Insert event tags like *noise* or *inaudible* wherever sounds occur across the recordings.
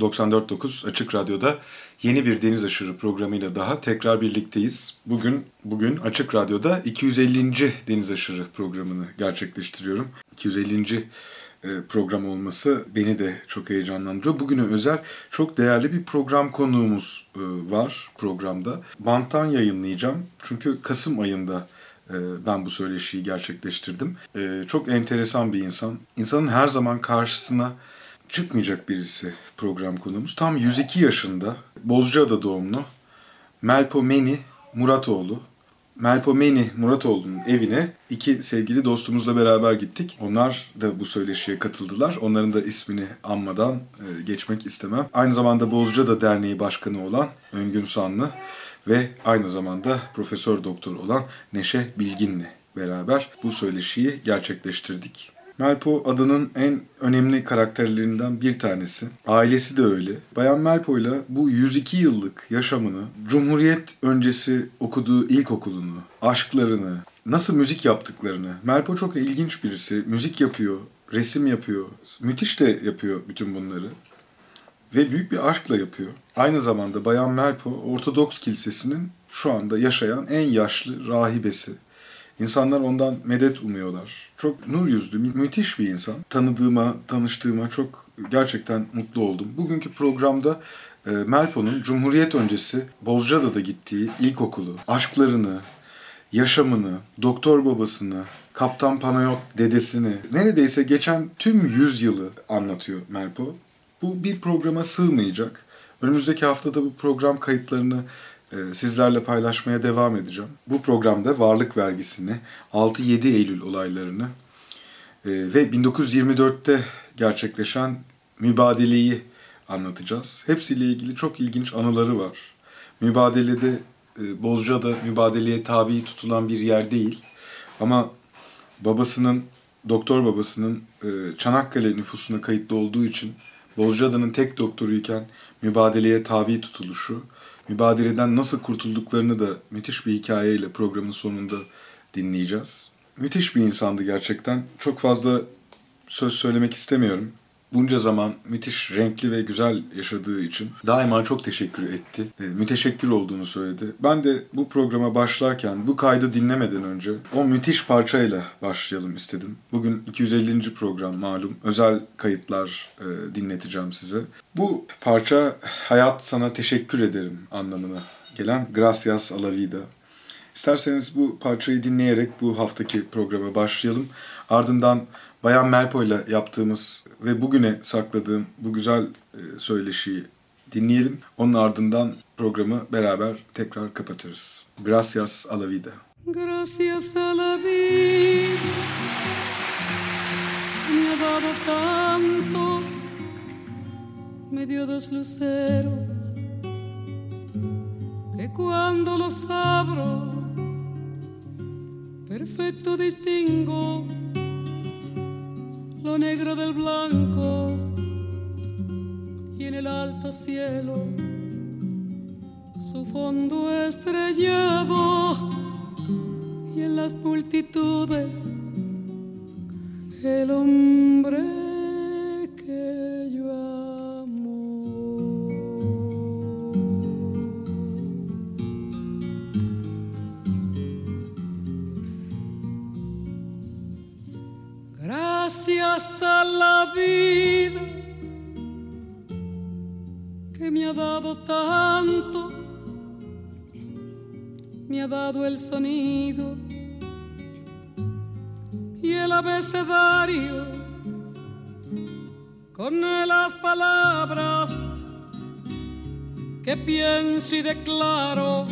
94.9 Açık Radyo'da yeni bir Deniz Aşırı programıyla daha tekrar birlikteyiz. Bugün bugün Açık Radyo'da 250. Deniz Aşırı programını gerçekleştiriyorum. 250. E, program olması beni de çok heyecanlandırıyor. Bugüne özel çok değerli bir program konuğumuz e, var programda. Banttan yayınlayacağım. Çünkü Kasım ayında e, ben bu söyleşiyi gerçekleştirdim. Çok enteresan bir insan. İnsanın her zaman karşısına çıkmayacak birisi program konuğumuz. Tam 102 yaşında Bozcaada doğumlu Melpo Meni Muratoğlu. Melpo Meni Muratoğlu'nun evine iki sevgili dostumuzla beraber gittik. Onlar da bu söyleşiye katıldılar. Onların da ismini anmadan e, geçmek istemem. Aynı zamanda Bozcaada Derneği Başkanı olan Öngün Sanlı ve aynı zamanda Profesör Doktor olan Neşe Bilgin'le beraber bu söyleşiyi gerçekleştirdik. Melpo adının en önemli karakterlerinden bir tanesi. Ailesi de öyle. Bayan Melpo ile bu 102 yıllık yaşamını, Cumhuriyet öncesi okuduğu ilkokulunu, aşklarını, nasıl müzik yaptıklarını. Melpo çok ilginç birisi. Müzik yapıyor, resim yapıyor. Müthiş de yapıyor bütün bunları. Ve büyük bir aşkla yapıyor. Aynı zamanda Bayan Melpo Ortodoks Kilisesi'nin şu anda yaşayan en yaşlı rahibesi. İnsanlar ondan medet umuyorlar. Çok nur yüzlü, mü- müthiş bir insan. Tanıdığıma, tanıştığıma çok gerçekten mutlu oldum. Bugünkü programda e, Melpo'nun Cumhuriyet öncesi Bozcaada'da gittiği ilkokulu, aşklarını, yaşamını, doktor babasını, Kaptan Panayot dedesini, neredeyse geçen tüm yüzyılı anlatıyor Melpo. Bu bir programa sığmayacak. Önümüzdeki haftada bu program kayıtlarını sizlerle paylaşmaya devam edeceğim. Bu programda varlık vergisini, 6-7 Eylül olaylarını e, ve 1924'te gerçekleşen mübadeleyi anlatacağız. Hepsiyle ilgili çok ilginç anıları var. Mübadelede e, Bozcaada mübadeleye tabi tutulan bir yer değil. Ama babasının, doktor babasının Çanakkale nüfusuna kayıtlı olduğu için Bozcaada'nın tek doktoruyken mübadeleye tabi tutuluşu mübadeleden nasıl kurtulduklarını da müthiş bir hikayeyle programın sonunda dinleyeceğiz. Müthiş bir insandı gerçekten. Çok fazla söz söylemek istemiyorum. Bunca zaman müthiş renkli ve güzel yaşadığı için daima çok teşekkür etti. E, müteşekkir olduğunu söyledi. Ben de bu programa başlarken bu kaydı dinlemeden önce o müthiş parçayla başlayalım istedim. Bugün 250. program malum. Özel kayıtlar e, dinleteceğim size. Bu parça hayat sana teşekkür ederim anlamına gelen Gracias a la vida. İsterseniz bu parçayı dinleyerek bu haftaki programa başlayalım. Ardından Bayan Melpo ile yaptığımız ve bugüne sakladığım bu güzel e, söyleşiyi dinleyelim. Onun ardından programı beraber tekrar kapatırız. Gracias a la vida. Gracias a la vida me ha dado tanto, me dio dos luceros que cuando los abro perfecto distingo lo negro del blanco y en el alto cielo su fondo estrellado y en las multitudes el hombre ha dado el sonido y el abecedario con las palabras que pienso y declaro,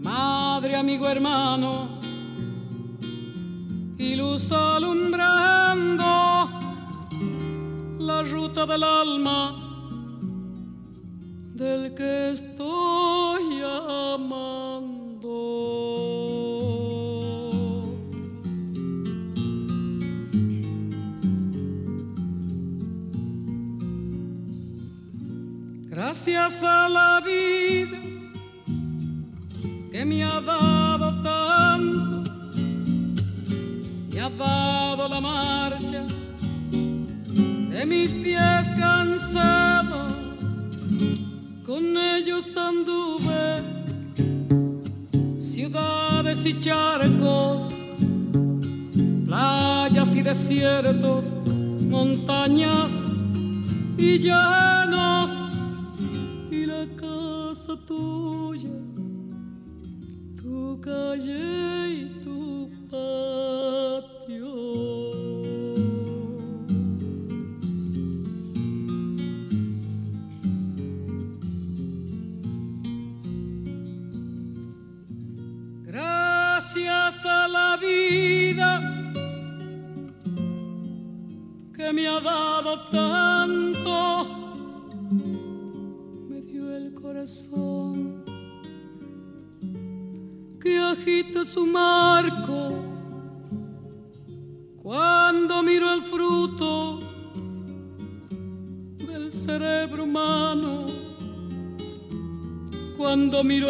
madre, amigo, hermano, y luz alumbrando la ruta del alma del que estoy amando. Gracias a la vida que me ha dado tanto, me ha dado la marcha de mis pies cansados con ellos anduve, ciudades y charcos, playas y desiertos, montañas y llanos, y la casa tuya, tu calle y tu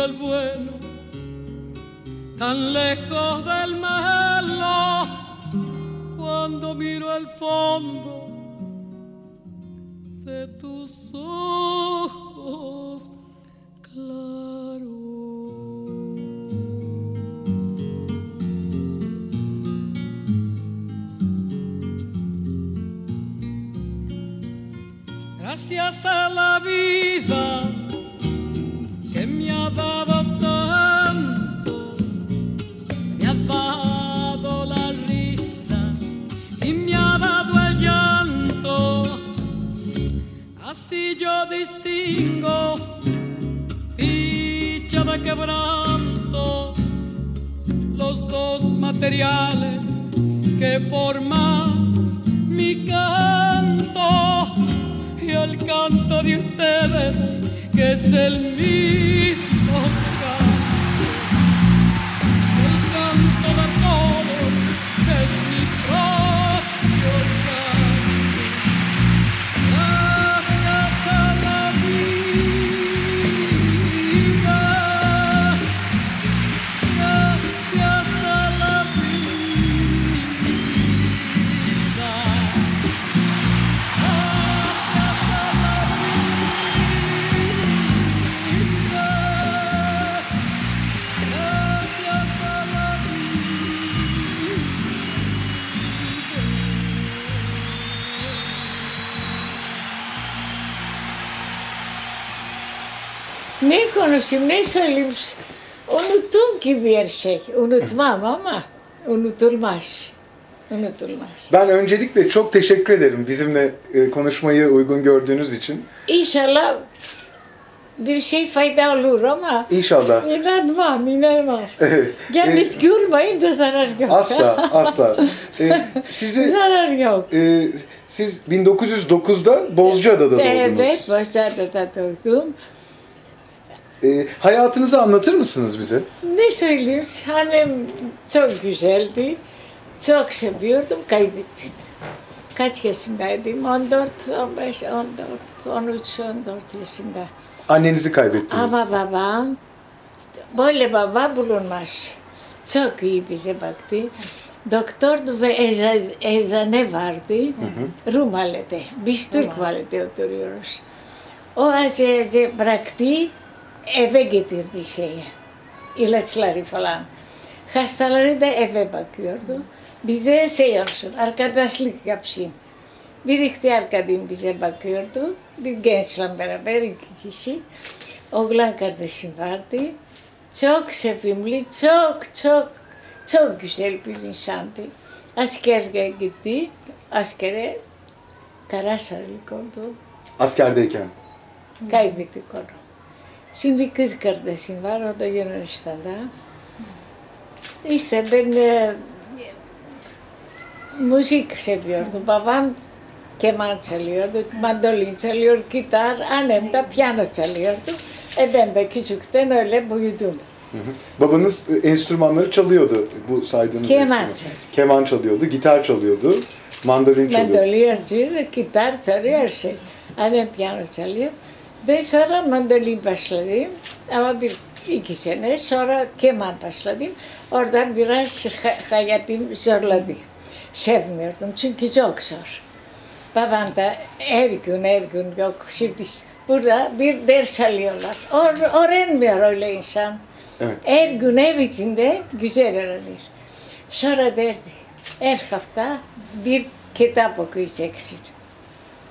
al vuelo, tan lejos Konuşayım, ne söyleyeyim? Unuttum ki bir şey. Unutmam ama unutulmaz. Unutulmaz. Ben öncelikle çok teşekkür ederim bizimle e, konuşmayı uygun gördüğünüz için. İnşallah bir şey fayda olur ama İnşallah. inanmam, inanmam. *laughs* Evet. Yalnız gülmeyin de zarar yok. Asla, *laughs* asla. E, sizi zarar yok. e, siz 1909'da Bozcaada'da doğdunuz. Evet, Başarı'da doğdum. E, hayatınızı anlatır mısınız bize? Ne söyleyeyim? Annem çok güzeldi. Çok seviyordum, kaybettim. Kaç yaşındaydım? 14, 15, 14, 13, 14 yaşında. Annenizi kaybettiniz. Ama babam, böyle baba bulunmaz. Çok iyi bize baktı. Doktordu ve eza- eczane vardı. Rumali'de. Biz Türk Vali'de oturuyoruz. O eczane bıraktı, eve getirdi şeyi. ilaçları falan. Hastaları da eve bakıyordu. Bize şey olsun, arkadaşlık yapsın. Bir ihtiyar kadın bize bakıyordu. Bir gençle beraber iki kişi. Oğlan kardeşim vardı. Çok sevimli, çok çok çok güzel bir insandı. Askere gitti. Askere Karaşarlık oldu. Askerdeyken. Kaybettik onu. Şimdi kız kardeşim var, o da Yunanistan'da. İşte ben e, müzik seviyordum. Babam keman çalıyordu, mandolin çalıyor, gitar, annem de piyano çalıyordu. E ben de küçükten öyle büyüdüm. Hı hı. Babanız e, enstrümanları çalıyordu bu saydığınız Keman enstrüman. Keman çalıyordu, gitar çalıyordu, mandolin çalıyordu. Mandolin çalıyor, gitar çalıyor, her şey. Annem piyano çalıyor. Ben sonra mandolin başladım ama bir iki sene sonra keman başladım. Oradan biraz ha- hayatım zorladı. Sevmiyordum çünkü çok zor. Babam da her gün her gün yok şimdi burada bir ders alıyorlar. Or, öğrenmiyor öyle insan. Evet. Her gün ev içinde güzel öğrenir. Sonra derdi her hafta bir kitap okuyacaksın.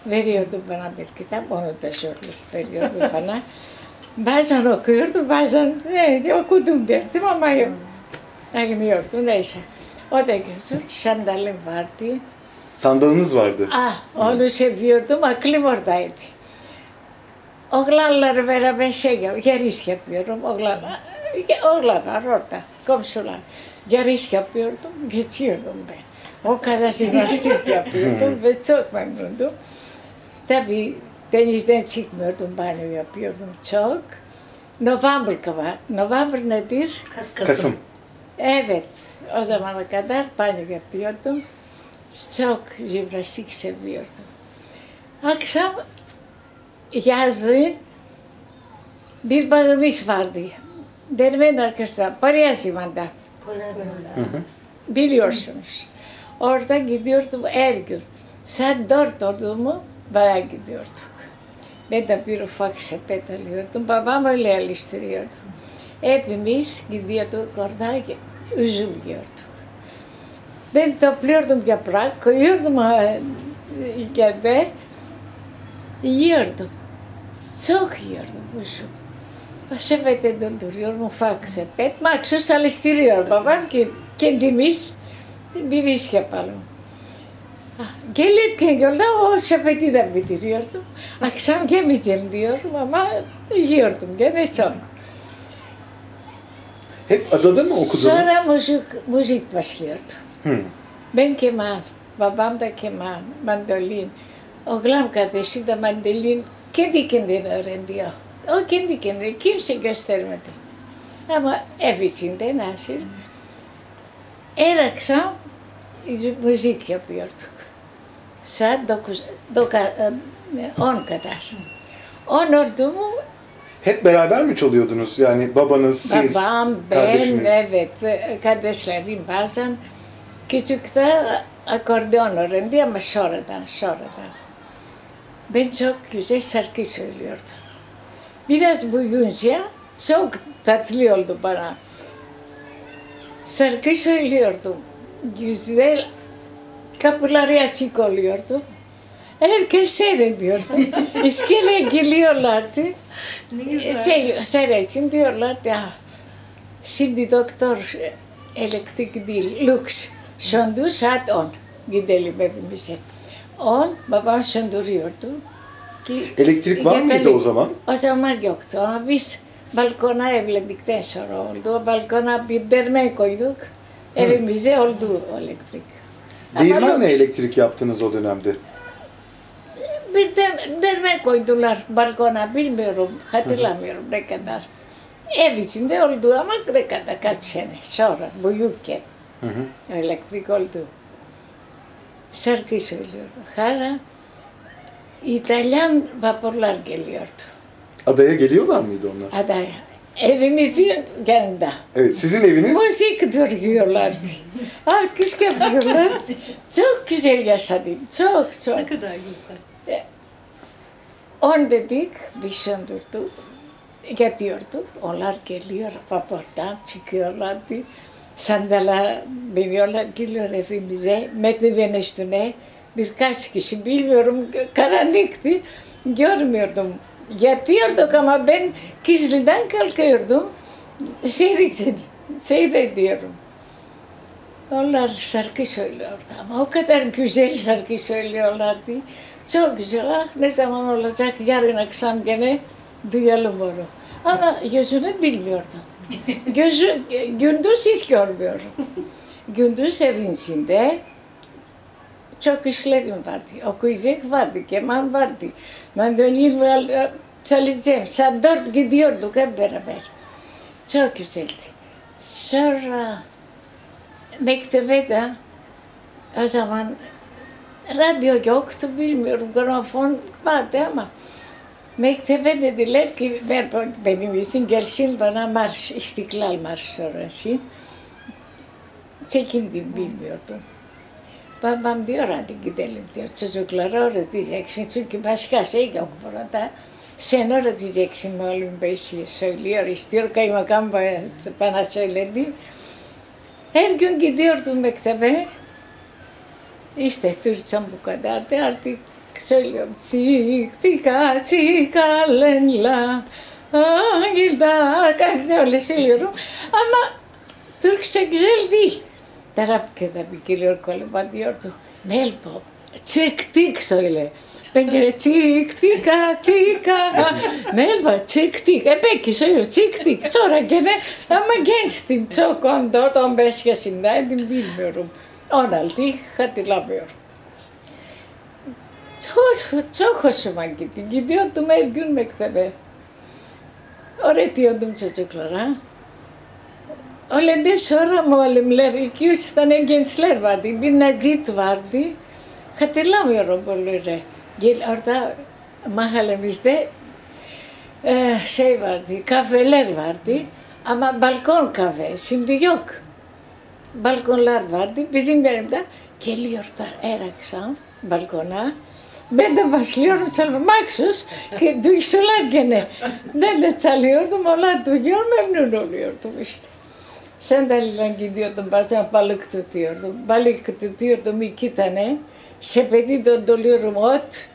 Veriyordu bana bir kitap, onu da zorluk veriyordu bana. Bazen okuyordu, bazen neydi, okudum derdim ama yok. Anlıyordu, neyse. O da güzel, sandalim vardı. Sandalınız vardı. Ah, onu seviyordum, aklım oradaydı. Oğlanları beraber şey yap, yarış yapıyorum. Oğlanlar, oğlanlar orada, komşular. Yarış yapıyordum, geçiyordum ben. O kadar *laughs* jimnastik yapıyordum ve çok memnundum. Tabii denizden çıkmıyordum, banyo yapıyordum çok. November var. November nedir? Kasım. Evet, o zamana kadar banyo yapıyordum. Çok jimnastik seviyordum. Akşam yazın bir bağımız vardı. Dermen arkasında, Paryaziman'da. Biliyorsunuz. Orada gidiyordum her gün. Saat dört oldu mu baya gidiyorduk. Ben de bir ufak sepet alıyordum. Babam öyle alıştırıyordu. Hepimiz gidiyorduk orada üzüm yiyorduk. Ben topluyordum yaprak, koyuyordum yerde, yiyordum. Çok yiyordum üzüm. O sepete durduruyorum, ufak sepet. Maksus alıştırıyor babam ki kendimiz bir iş yapalım. Gelirken yolda o sepeti de bitiriyordum. Akşam yemeyeceğim diyorum ama yiyordum gene çok. Hep adada mı okudunuz? Sonra müzik, müzik başlıyordu. Hı. Ben keman, babam da keman, mandolin. Oğlan kardeşi de mandolin kendi kendine öğrendi o. O kendi kendine, kimse göstermedi. Ama ev içinde nasıl? Her akşam müzik yapıyorduk. Saat dokuz, doka, on kadar. On oldu mu Hep beraber mi çalıyordunuz? Yani babanız, siz, Babam, ben, evet, ve kardeşlerim bazen küçükte akordeon öğrendi ama sonradan, sonradan. Ben çok güzel şarkı söylüyordum. Biraz büyüyünce çok tatlı oldu bana. Şarkı söylüyordum. Güzel kapıları açık oluyordu. Herkes seyrediyordu. *laughs* İskele geliyorlardı. Şey, seyretsin diyorlardı. "Ah, Şimdi doktor e, elektrik değil, lüks. Söndü saat 10. Gidelim evimize. 10 babam söndürüyordu. Ki- Elektrik var mıydı yeterli. o zaman? O zaman yoktu ama biz balkona evlendikten sonra oldu. Balkona bir derme koyduk. Evimize oldu elektrik. Ama Değirmenle lüks. elektrik yaptınız o dönemde. Bir de derme koydular balkona bilmiyorum, hatırlamıyorum ne kadar. Ev içinde oldu ama ne kadar kaç sene sonra büyükken Hı hı. elektrik oldu. Şarkı söylüyordu. Hala İtalyan vapurlar geliyordu Adaya geliyorlar mıydı onlar? adaya. Evimizin yanında. Evet, sizin eviniz Müzik duruyorlardı. Alkış yapıyorlar. Çok güzel yaşadım. Çok çok. Ne kadar güzel. On dedik, bir söndürdük, getiyorduk. Onlar geliyor, vapurdan çıkıyorlardı. Sandala biniyorlar, geliyor evimize, merdiven üstüne. Birkaç kişi, bilmiyorum, karanlıktı, görmüyordum. Yatıyorduk ama ben kizliden kalkıyordum. Seyredin, seyrediyorum. Onlar şarkı söylüyordu ama o kadar güzel şarkı söylüyorlardı. Çok güzel. Ah ne zaman olacak yarın akşam gene duyalım onu. Ama yüzünü bilmiyordum. *laughs* Gözü, gündüz hiç görmüyorum. Gündüz evin içinde çok işlerim vardı. Okuyacak vardı, keman vardı. Mandolin var, çalacağım. Saat dört gidiyorduk hep beraber. Çok güzeldi. Sonra mektebe de o zaman radyo yoktu bilmiyorum gramofon vardı ama mektebe dediler ki ver benim için gelsin bana marş İstiklal Marşı söylesin. Çekindim bilmiyordum. Πάμε πάμε δύο ώρα την κυτέλη. Τι ώρα σου κλαρώ, ώρα τη δέξι, σου και βασικά σε ήγκα που πρώτα. Σε ένα ώρα τη δέξι με όλη μου πέσει η σοηλή, οριστή ώρα και είμαι κάμπα σε πάνω σοηλέντη. Έργιον και δύο ώρα του με εκτεβέ. Είστε τούρτσα μου κατάρτε, άρτη ξέλιο τσίκ, τίκα, τίκα, λένλα. Αγγιλτά, κάθε όλες οι λίγο. Άμα τούρξε ξέλτη πατέρα και τα επικύλιο κολεμπαντιό ναι, του. Μέλπο, τσίκ τίκ, σοηλε. Πέγγελε τσίκ τίκα, τίκα. Ναι, Μέλπο, τσίκ ε, τίκ. Επέκει, σοηλε, τσίκ τίκ. Σόρα και ναι, άμα γκένς την τσόκο αντό, τον πέσχε συντάει την πίλμερου. Όναλ, τι είχα τη λάβει όρου. Τσόχος σου μαγκή, την κοιτή του μέλγιουν με εκτεβέ. Ωραία, τι όντου μου τσέτσο κλωρά. Öyle de sonra muallimler, iki üç tane gençler vardı. Bir Necit vardı. Hatırlamıyorum bunları. Gel orada mahallemizde eh, şey vardı, kafeler vardı. Ama balkon kafe, şimdi yok. Balkonlar vardı. Bizim yerimde geliyorlar her akşam balkona. Ben de başlıyorum çalmaya. Maksus ki duysalar gene. Ben de çalıyordum, onlar duyuyor, memnun oluyordum işte. Sandalyeyle gidiyordum, bazen balık tutuyordum. Balık tutuyordum iki tane. Sepeti dolduruyorum ot.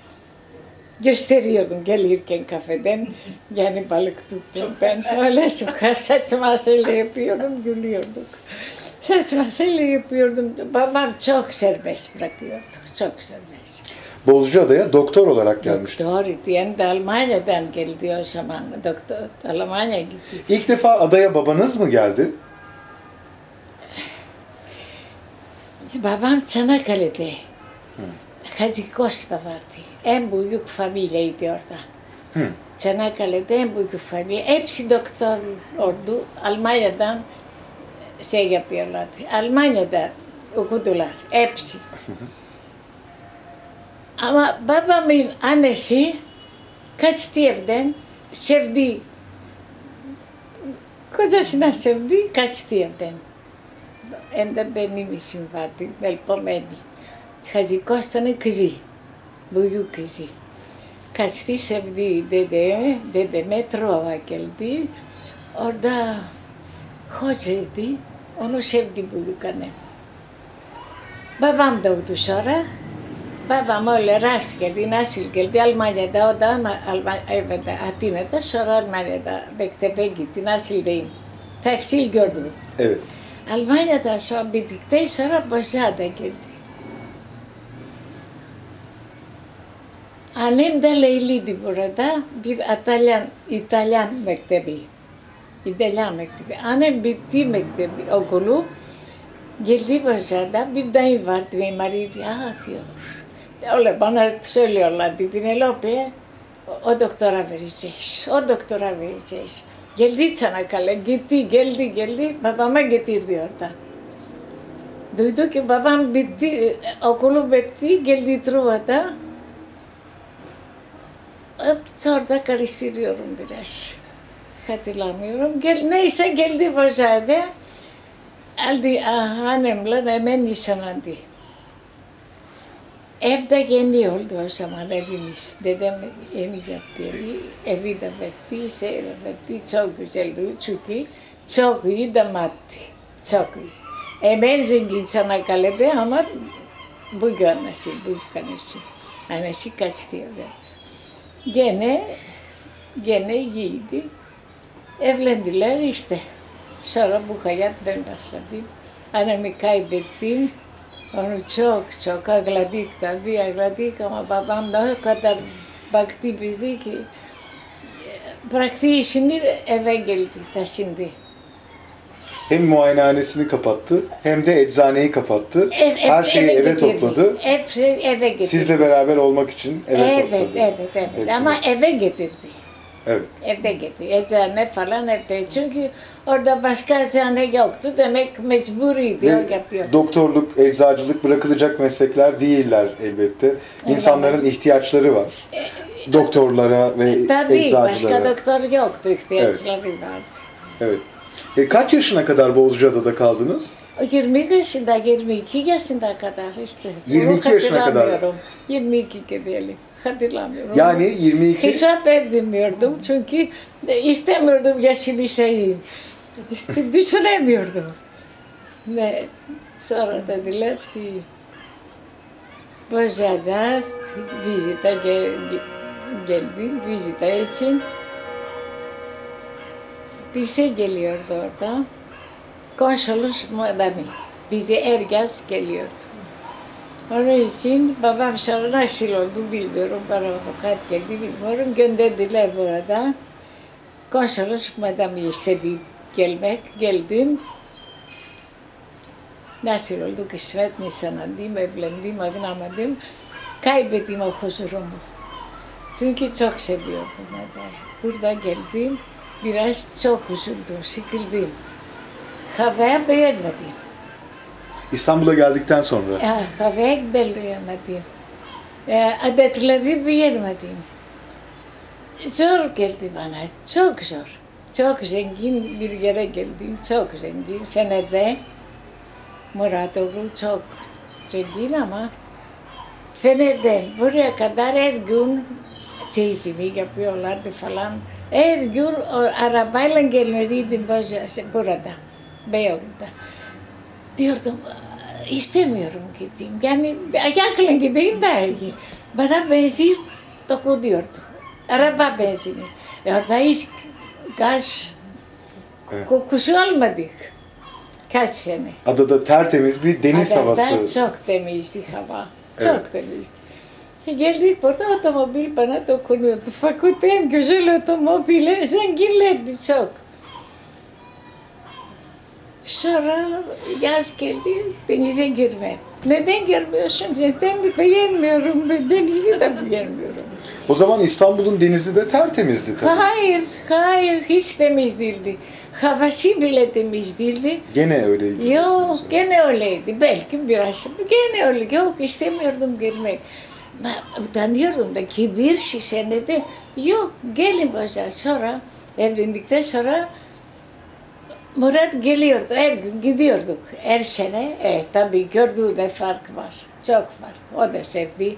Gösteriyordum gelirken kafeden. Yani balık tuttum ben. Öyle *laughs* sokar saçma şeyler yapıyorum, gülüyorduk. Saçma şeyler yapıyordum. Babam çok serbest bırakıyordu, çok serbest. Bozcaada'ya doktor olarak gelmiş. Doktor idi, yani de Almanya'dan geldi o zaman. Doktor, Almanya gitti. İlk defa adaya babanız mı geldi? Babam Çanakkale'de. Hacı Costa vardı. En büyük familyaydı orada. Hı. Çanakkale'de en büyük familya. Hepsi doktor oldu. Almanya'dan şey yapıyorlardı. Almanya'da okudular. Hepsi. Ama babamın annesi kaçtı evden. Sevdi. Kocasına sevdi. Kaçtı evden. Hem de benim işim vardı. Melpomeni. Hacı Kosta'nın kızı. Büyük kızı. Kaçtı sevdi dede. Dedeme Trova geldi. Orada hocaydı. Onu sevdi büyük annem. Babam doğdu sonra. Babam öyle rast geldi, nasıl geldi Almanya'da, o da ama Alman, evet, Atina'da, sonra Almanya'da mektebe gitti, nasıl diyeyim. Tekstil gördüm. Evet. Αλμάνια τα σόμπι τη κτέι σαρά ποσάτα και τι. Αν είναι τα λέει λίτη πουρατά, Ιταλιάν, Ιταλιάν με κτέβει. Ιταλιά με κτέβει. Αν είναι πιτή με κτέβει, ο κουλού, και η βάρτη η Μαρίτη. Όλα πάνω, σε όλη ορλάτη, την Ελόπη, ο, ο, ο, ο, ο, ο, Geldi Çanakkale, gitti, geldi, geldi. Babama getirdi orada. Duydu ki babam bitti, okulu bitti, geldi Truva'da. Orada karıştırıyorum biraz. Hatırlamıyorum. Gel, neyse geldi Bozcaada. Aldı annemle hemen nişanlandı. Evde yeni oldu o zaman evimiz. Dedem yeni yaptı evi. Evi de verdi, şey de verdi. Çok güzeldi çünkü çok iyi damattı. Çok iyi. Hemen zengin Çanakkale'de ama bu annesi, bu annesi. Annesi kaçtı evden. Gene, gene iyiydi. Evlendiler işte. Sonra bu hayat Onu çok çok ağladık tabii ağladık ama babam da o kadar baktı bizi ki e, bıraktı işini eve geldi taşındı. Hem muayenehanesini kapattı hem de eczaneyi kapattı. Ev- ev- Her şeyi eve, getirdi. topladı. Ev, şey, eve getirdi. Sizle beraber olmak için eve evet, topladı. evet, evet, Hepsini. Ama eve getirdi. Evet. Evde getirdi. Eczane falan evde. Çünkü orada başka eczane yoktu. Demek mecburiydi. Ve yapıyor. doktorluk, eczacılık bırakılacak meslekler değiller elbette. İnsanların ihtiyaçları var. Doktorlara ve E, Tabii eczacılara. başka doktor yoktu. ihtiyaçları vardı. Evet. E, kaç yaşına kadar Bozcaada'da kaldınız? 20 yaşında, 22 yaşında kadar işte. 22 Onu yaşına kadar. hatırlamıyorum. 22 diyelim. Hatırlamıyorum. Yani 22 Hesap edemiyordum çünkü istemiyordum yaşımı şeyi. İşte düşünemiyordum. Ve sonra dediler ki Boja'da vizite gel, geldim, vizite için. Bir şey geliyordu orada. Konsolos madami. Bize Ergas geliyordu. Onun için babam sonra nasıl oldu bilmiyorum. Bana avukat geldi bilmiyorum. Gönderdiler burada. Konsolos madami istedi gelmek. Geldim. Nasıl oldu kısmet nişanlandım, evlendim, evlenmedim. Kaybettim o huzurumu. Çünkü çok seviyordum adayı. Burada geldim, biraz çok üzüldüm, sıkıldım. Havaya beğenmedim. İstanbul'a geldikten sonra. Ya, havaya beğenmedim. Ya, adetleri beğenmedim. Zor geldi bana, çok zor. Çok zengin bir yere geldim, çok zengin. Fener'de Muratoğlu çok zengin ama Fener'den buraya kadar her gün çeyizimi yapıyorlardı falan. Her gün o arabayla gelmeliydim burada, Beyoğlu'da. Diyordum istemiyorum gideyim. Yani ayakla gideyim daha iyi. Bana benzin dokunuyordu. Araba benzini. Orada hiç gaz Evet. kokusu almadık. Kaç sene. Adada tertemiz bir deniz Adada havası. çok temizdi hava. Evet. Çok temizdi. Geldik burada otomobil bana dokunuyordu. Fakat en güzel otomobile zenginlerdi çok. Sonra yaz geldi denize girme. Neden girmiyorsun? Neden beğenmiyorum ben denizi de beğenmiyorum. O zaman İstanbul'un denizi de tertemizdi tabii. Hayır, hayır hiç temiz değildi. Havası bile temiz değildi. Gene öyleydi. Yok, gene öyleydi. Belki biraz, gene öyle. Yok, istemiyordum girmek. Ben utanıyordum da ki bir sene de yok, gelin başa. Sonra, evlendikten sonra Murat geliyordu, her gün gidiyorduk. Her sene, e, tabii gördüğüne fark var. Çok fark. O da sevdi.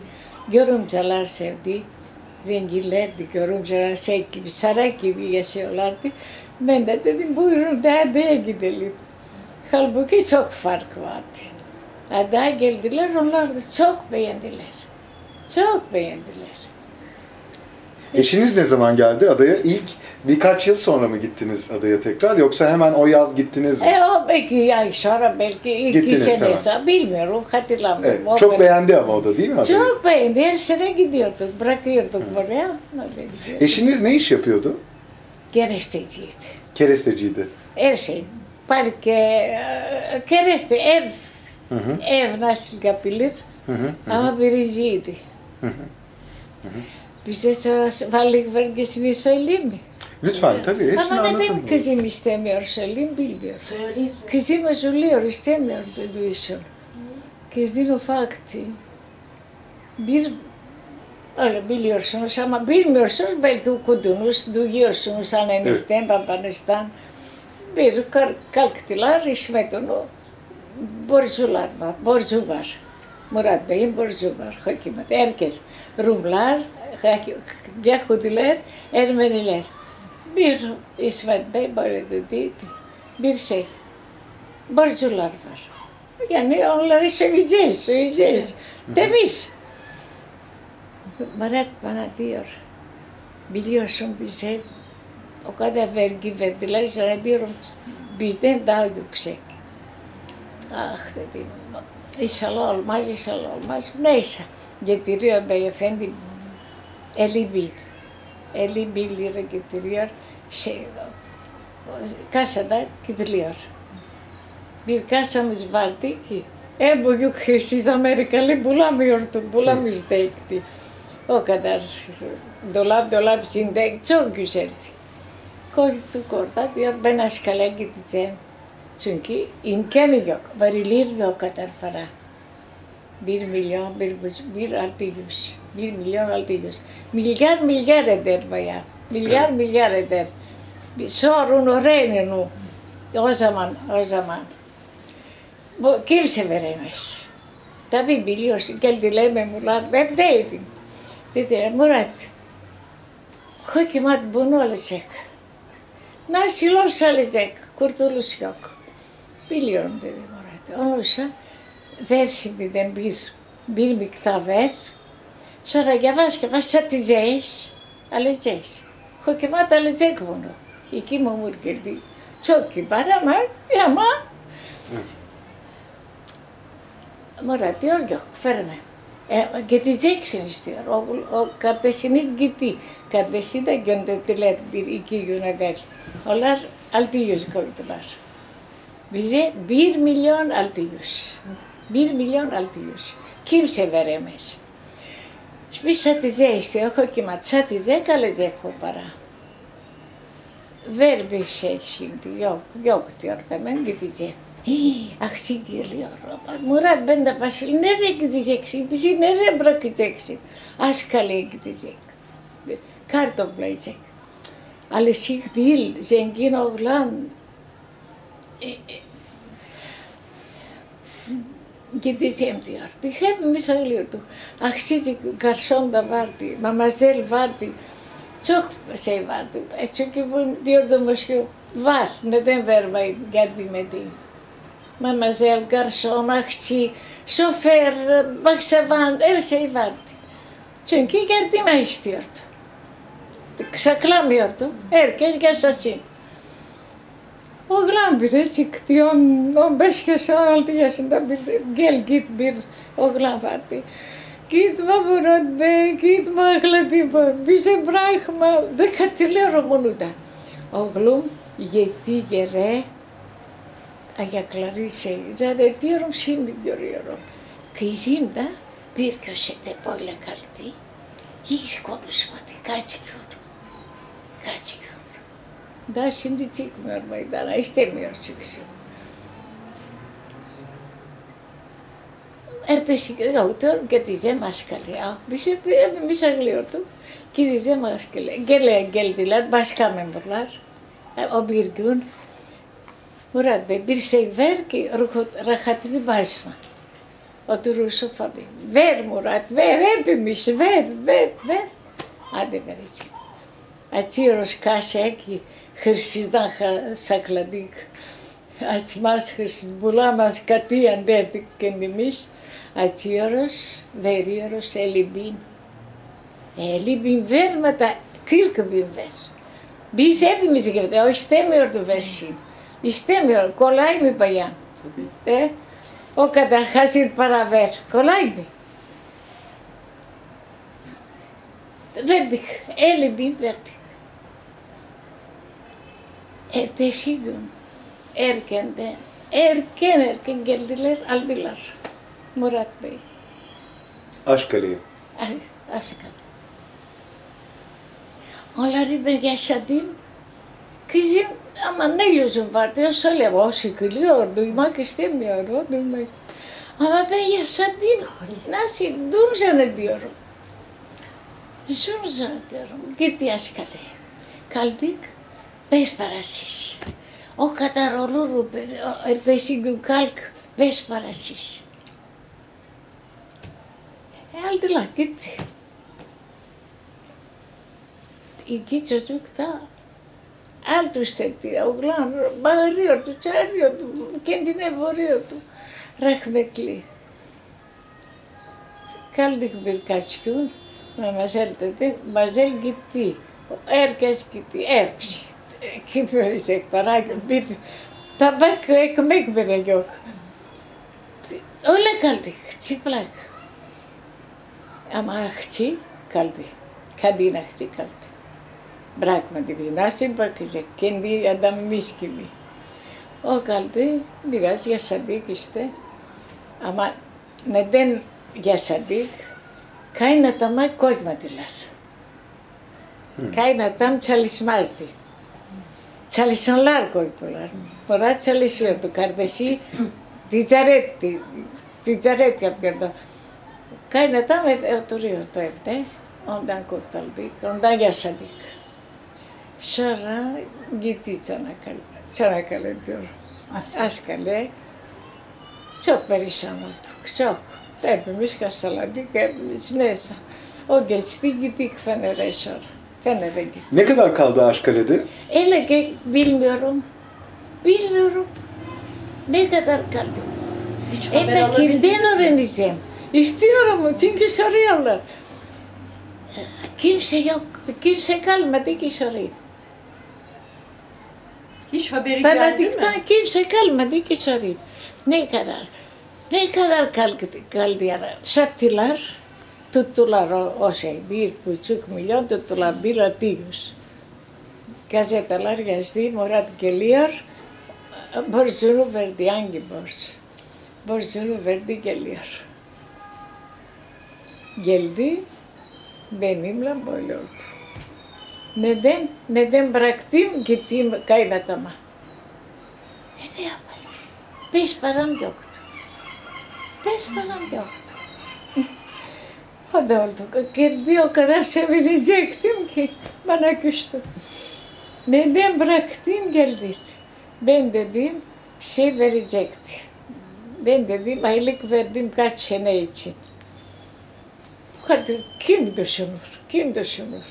Görümceler sevdi. Zenginlerdi, görümceler şey gibi, saray gibi yaşıyorlardı. Ben de dedim buyurun daha daha gidelim. Halbuki çok fark vardı. Adaya geldiler, onlar da çok beğendiler. Çok beğendiler. Eşiniz ne zaman geldi adaya? İlk birkaç yıl sonra mı gittiniz adaya tekrar yoksa hemen o yaz gittiniz mi? E o belki ay sonra belki iki Gittiniz sene hemen. sonra bilmiyorum hatırlamıyorum. Evet, O çok kadar. beğendi ama o da değil mi adayı? Çok beğendi. Her sene gidiyorduk, bırakıyorduk buraya. Öyle gidiyorduk. Eşiniz ne iş yapıyordu? Keresteciydi. Keresteciydi. Her şey. Parke, e, kereste, ev. Ev nasıl yapılır? Ama birinciydi. Bize sonra varlık vergisini söyleyeyim mi? Lütfen tabii hepsini Ama neden anlatın. kızım istemiyor söyleyeyim bilmiyorum. Söyleyeyim. Kızım üzülüyor, istemiyor duysun. Kızım ufaktı. Bir öyle biliyorsunuz ama bilmiyorsunuz belki okudunuz, duyuyorsunuz annenizden, babanızdan. Bir kalktılar, İsmet onu borcular var, borcu var. Murat Bey'in borcu var, hükümet, herkes. Rumlar, Διαχού τηλε, έμενε ηλε. Μύρουν οι σβάτμπε, μπορείτε να το δείτε. Μύρσε, μπορείτε να δείτε. Ναι. Όχι, δηλαδή δεν είναι σοβιζέ, σοβιζέ. Τεμή. Μυράτη πανάτια, ο κατευεργή βερτιλάει, Ρατήρο, μπιστέντα ο κοσέκ. Αχ, τετίνω. Ισαλό, μα, Ισαλό, μα μέσα, ναι, γιατί ρίω, μπε η εφέντη. 50 bin. 50 bin lira getiriyor. Şey, kasada gidiliyor. Bir kasamız vardı ki en büyük hırsız Amerikalı bulamıyordum, bulamıştık. O kadar dolap dolap içinde çok güzeldi. Koyduk orada diyor ben aşkala gideceğim. Çünkü imkanı yok, verilir mi o kadar para? Bir milyon, bir, buçuk- bir altı yüz, bir milyon altı yüz. Milyar milyar eder bayağı, milyar milyar eder. Bir sorun öğrenin o. Zaman, o zaman. Bu kimse veremez. Tabii biliyorsun geldiler memurlar evdeydim. Dediler Murat hükümet bunu alacak. Nasıl olsa alacak kurtuluş yok. Biliyorum dedi Murat. Olursa δέσει την εμπή μπει μικταβέ, σου και βάζεις σαν τη ζέη, αλλά ζέη. Έχω και μάτα, αλλά ζέη μόνο. Εκεί μου μου έρχεται. Τσόκι, παρά μα, για μα. Μωρά, τι όργιο, φέρνε. Ε, και τη ζέη ξενιστή, ο καρτεσινής γκητή. Καρτεσίνα και όντε τη λέτε, η κύριο αλτίγιο κόκκι του Λάρ. Μιζέ, μπειρ μιλιόν αλτίγιο. 1 milyon 600. Kimse veremez. Biz satacağız diyor. Hükümet satacak alacak bu para. Ver bir şey şimdi. Yok, yok diyor. Hemen gideceğim. Hii, aksi geliyor. Ama Murat ben de başım. Nereye gideceksin? Bizi nereye bırakacaksın? Aşkale'ye gidecek. Kar toplayacak. Alışık değil. Zengin oğlan. E, e, γιατί τι έμπτει η ώρα. Τις έμπτει μισό λίγο του. Αξίζει καρσόν τα βάρτι, μαμαζέλ βάρτι. Τσόκ σε η βάρτι, έτσι ο κυβούν δύο δομοσιού. Βάρ, με δεν βέρμα γιατί με. Μαμαζέλ, καρσόν, αξί, σοφέρ, μαξεβάν, έρσε η βάρτι. Τσόκ και γιατί να έχεις τη ώρα του. Η ώρα για σας. Ο γλάμπης, έτσι, κτιόν, ο μπέσχες όλτι για συνταμπίρ, γκέλ γκίτ μπίρ, ο γλάβαρτι. Κίτ μα μπουρόντ με, κίτ μα αχλατή μα, μπίσε πράγμα, δε. Ο γλούμ, γιατί γερέ, αγια κλαρίσε, ζα δε τι ερωμ σύντη γιορίερω. Και η ζήντα, πήρ και όσε δε πόλε καλτή, γίσκονου σηματικά τσικιόν, κάτσικιόν. Kaç gün. Daha şimdi çıkmıyor meydana, istemiyor çıksın. Ertesi gün doktor gideceğim askere. Ah, bir şey hepimiz ağlıyorduk. Gideceğim askere. Gele, geldiler başka memurlar. E, O bir gün Murat Bey bir şey ver ki rahat- rahatını basma. Otur Yusuf abi. Ver Murat, ver hepimiz, ver, ver, ver. Hadi vereceğim. Açıyoruz kaşe ki hırsızdan ha- sakladık. Açmaz hırsız, bulamaz katiyen derdik kendimiz. Açıyoruz, veriyoruz 50 bin. 50 bin verme de 40 bin ver. Biz hepimiz gibi, o istemiyordu versin. İstemiyor, kolay mı bayan? E, o kadar hazır para ver, kolay mı? Verdik, 50 bin verdik. Ertesi gün erkenden, erken erken geldiler, aldılar. Murat Bey, Aşkale'ye. ay, aşkım. Onları ben yaşadım. Kızım ama ne lüzum var diyor, söyle o sıkılıyor, duymak istemiyor, o duymak. Ama ben yaşadım, nasıl, dur zannediyorum. Dur zannediyorum, gitti aşkale. Kaldık, beş parasız. O kadar olur mu? böyle? O Ertesi gün kalk, beş parasız. E, aldılar, gitti. İki çocuk da alt üst etti. Oğlan bağırıyordu, çağırıyordu, kendine vuruyordu. Rahmetli. Kaldık birkaç gün. Mazel dedi, Mazel gitti. Herkes gitti, hepsi. Kim verecek para? Bir tabak ekmek bile yok. Öyle kaldık, çıplak. Ama akçı kaldı. Kadın akçı kaldı. Bırakmadı bizi. Nasıl bırakacak? Kendi adammış gibi. O kaldı. Biraz yaşadık işte. Ama neden yaşadık? Kaynatama koymadılar. Kaynatam çalışmazdı. Salís un largo de colar. Por ahí salí cierto, cardesí, tizaretti, tizaretti, perdón. Κάει να τα με ε, το ρίο το έφτε, όταν κορταλτήκ, όταν για σαλίκ. Σωρά, γιατί τσανα καλέ, τσανα καλέ τσοκ περισσάμε το, τσοκ. Τα έπαιμε σκασταλαντήκ, έπαιμε σνέσα. Ο γιατί τι γιατί. Fener'e gittik. Ne kadar kaldı Aşkale'de? Ki bilmiyorum, bilmiyorum. Ne kadar kaldı? Hiç de alabildiniz kimden öğreneceğim? İstiyorum çünkü soruyorlar. Kimse yok, kimse kalmadı ki sorayım. Hiç haberi geldi mi? Kimse kalmadı ki sorayım. Ne kadar? Ne kadar kaldı, kaldı yani? Sattılar, tuttular o, o şey, bir buçuk milyon tuttular, bir atıyoruz. Gazeteler geçti, Murat geliyor, borcunu verdi, hangi borç? Borcunu verdi, geliyor. Geldi, benimle böyle oldu. Neden? Neden bıraktım, gittim kaynatama. Ne de yapayım? Beş param yoktu. Beş param yoktu. O da oldu. Geldi o kadar sevinecektim ki bana küstü. Neden bıraktım geldi. Ben dedim şey verecekti. Ben dedim aylık verdim kaç sene için. Bu kadar kim düşünür? Kim düşünür?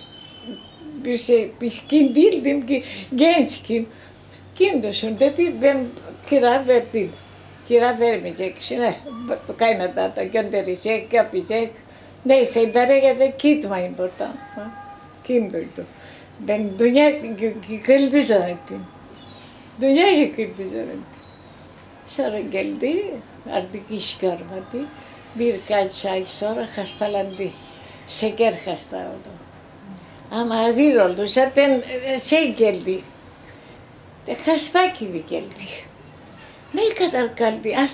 bir şey pişkin değildim ki genç kim. Kim düşün dedi ben kira verdim. Kira vermeyecek şimdi kaynada da gönderecek yapacak. ναι σε εδάφια και ποιο είναι ποιο είναι αυτό δεν δουλεύει το. Δουλεύει καιρός αυτό δουλεύει καιρός αυτό όλο καιρός αυτό αλλά δεν ρωτάω αυτό είναι όλο καιρός αυτό αλλά δεν ρωτάω αυτό είναι όλο καιρός αυτό αλλά δεν ρωτάω αυτό είναι όλο καιρός αυτό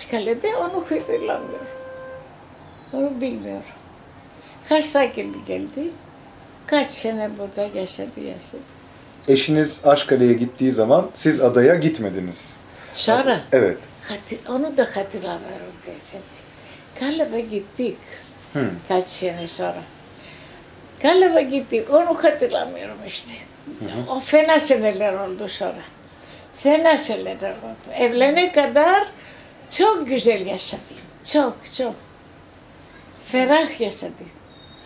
αλλά δεν ρωτάω αυτό είναι όλο καιρός αυτό αλλά δεν ρωτάω αυτό Hasta gibi geldi. Kaç sene burada yaşadı yaşadı. Eşiniz Aşkale'ye gittiği zaman siz adaya gitmediniz. Sonra Evet. hatır, onu da hatırlamıyorum efendim. Galiba gittik. Kaç sene sonra. Galiba gittik. Onu hatırlamıyorum işte. O fena seneler oldu sonra. Fena seneler oldu. Evlene kadar çok güzel yaşadım. Çok çok. Ferah yaşadım.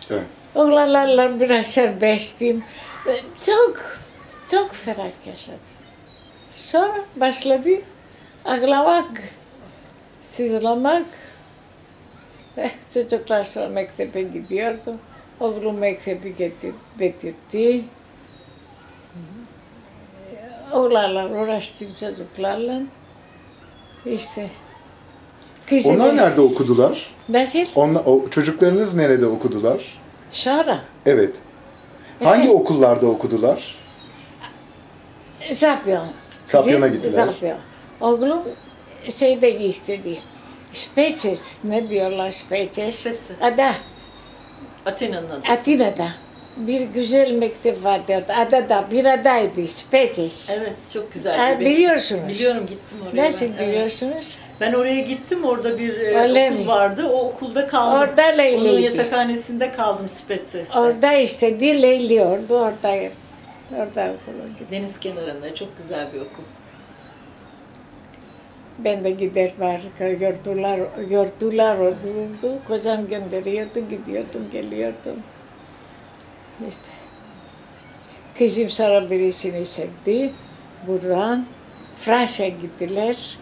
Ναι. Όλα τα μπίνα σέρβε στην ε, τσόκ, τσόκ φεράκια σαντά. Σόρα, μα λέβει, Αγλαλάκ, στη δρομάκ. Τσόκι ο διόρτο, ο γλουμέκ θεπέγγει με τυρτή. Όλα τα ρούρα στην τσόκι ο. Kızım- Onlar nerede okudular? Nasıl? Onlar, o, çocuklarınız nerede okudular? Sonra. Evet. Hangi okullarda okudular? Zapyon. Zapyon'a Kızım, gittiler. Zapyon. Oğlum şeyde istedi. Speçes, ne diyorlar Speçes? Speçes. Ada, Atina'nın adı. Atina'da. Bir güzel mektep vardı orada. Adada, bir adaydı, Speçes. Evet çok güzel. Ha, biliyorsunuz. Biliyorum gittim oraya. Nasıl ben. Evet. biliyorsunuz? Ben oraya gittim. Orada bir e, Öyle okul mi? vardı. O okulda kaldım. Orada Leyli'ydi. Onun yatakhanesinde kaldım Spetses'te. Orada istedi, Leyliyordu orada. Orada okula gitti. Deniz kenarında. Çok güzel bir okul. Ben de gider var, yordular, yordular olurdu. Kocam gönderiyordu, gidiyordum, geliyordum. İşte. Kızım sonra birisini sevdi. Buradan Fransa'ya gittiler.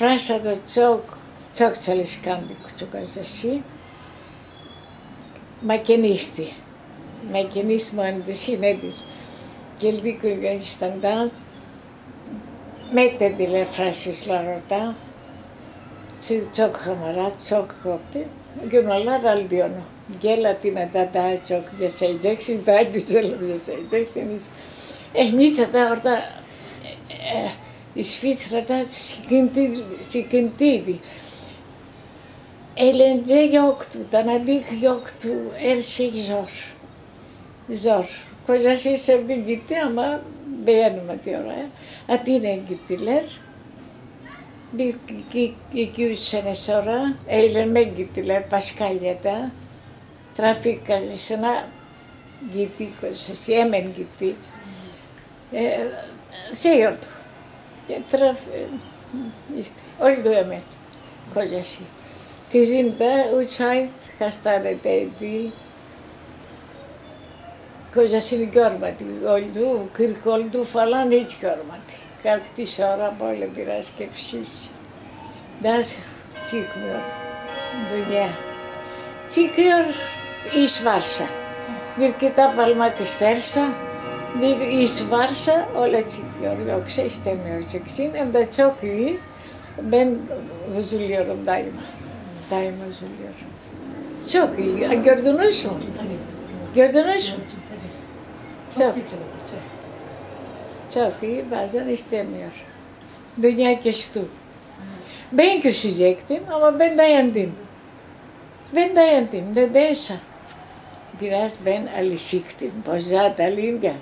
Fransa'da çok, çok çalışkandı küçük aşası. Makinisti. Makinist mühendisi nedir? Geldik Yunanistan'dan. Metlediler Fransızlar orada. Çok, çok hamarat, çok koptu. Günahlar aldı onu. Gel Atina'da daha çok yaşayacaksınız, daha güzel yaşayacaksınız. Eh, Nice'de orada, eh, η Σφίστρα τα συγκεντήδη. Ελεντζέ γιόκ του, τα να μπήκ γιόκ του, έρσε ζόρ. Ζόρ. Κοζά είσαι από την Κιτή, άμα μπαίνουμε τη ώρα. Ε. Ατί είναι Κιτή, λες. Μπήκ η Κιούσε είναι σώρα. Έλεν με Κιτή, λέει, πασκάλιατα. Τραφήκαζε σε ένα Κιτή, κοζά είσαι, έμεν Κιτή. Σε γιόρτου. Και τραφε... Είστε. Όχι το εμέ. Κόγιασι. Τι ζήντα, ουτσάιν, χαστάρετε τι; Κόγιασι είναι κόρματι. Όλοι του, κρυκόλοι του, φαλάνε έτσι κόρματι. Κάρκτη ώρα, πολύ πειρά σκεψής. Δάς, τσίκμιορ, δουλειά. Τσίκμιορ, εις βάρσα. Μυρκετά παλμάκι στέρσα, εις βάρσα, όλα τσίκμιορ. Yoksa istemeyeceksin. Hem de çok iyi. Ben üzülüyorum daima. Daima üzülüyorum. Çok iyi. Gördünüz mü? Gördünüz mü? Çok. Çok iyi. Bazen istemiyor. Dünya geçti. Ben küçücektim ama ben dayandım. Ben dayandım. Nedense. Biraz ben alışıktım. Bozadalıyım ya.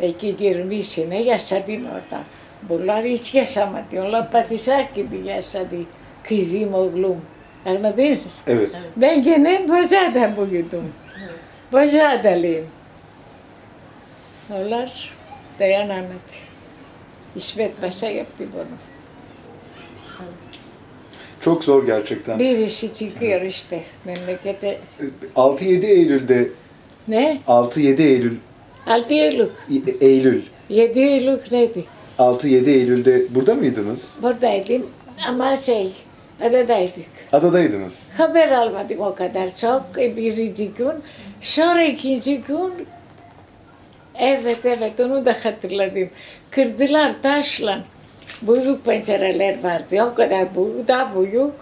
Belki 20 sene yaşadım orada. Bunlar hiç yaşamadı. Onlar padişah gibi yaşadı. Kızım, oğlum. Anladınız? Evet. Ben gene Bozada büyüdüm. Bozadalıyım. Onlar dayanamadı. İsmet Paşa yaptı bunu. Çok zor gerçekten. Birisi çıkıyor işte memlekete. 6-7 Eylül'de Ne? 6-7 Eylül 6 Eylül. E- Eylül 7 Eylül neydi? 6-7 Eylül'de burada mıydınız? Buradaydım ama şey, adadaydık. Adadaydınız. Haber almadık o kadar çok. E, Birinci gün. Sonra ikinci gün Evet evet onu da hatırladım. Kırdılar taşla. Büyük pencereler vardı. O kadar büyük, daha büyük.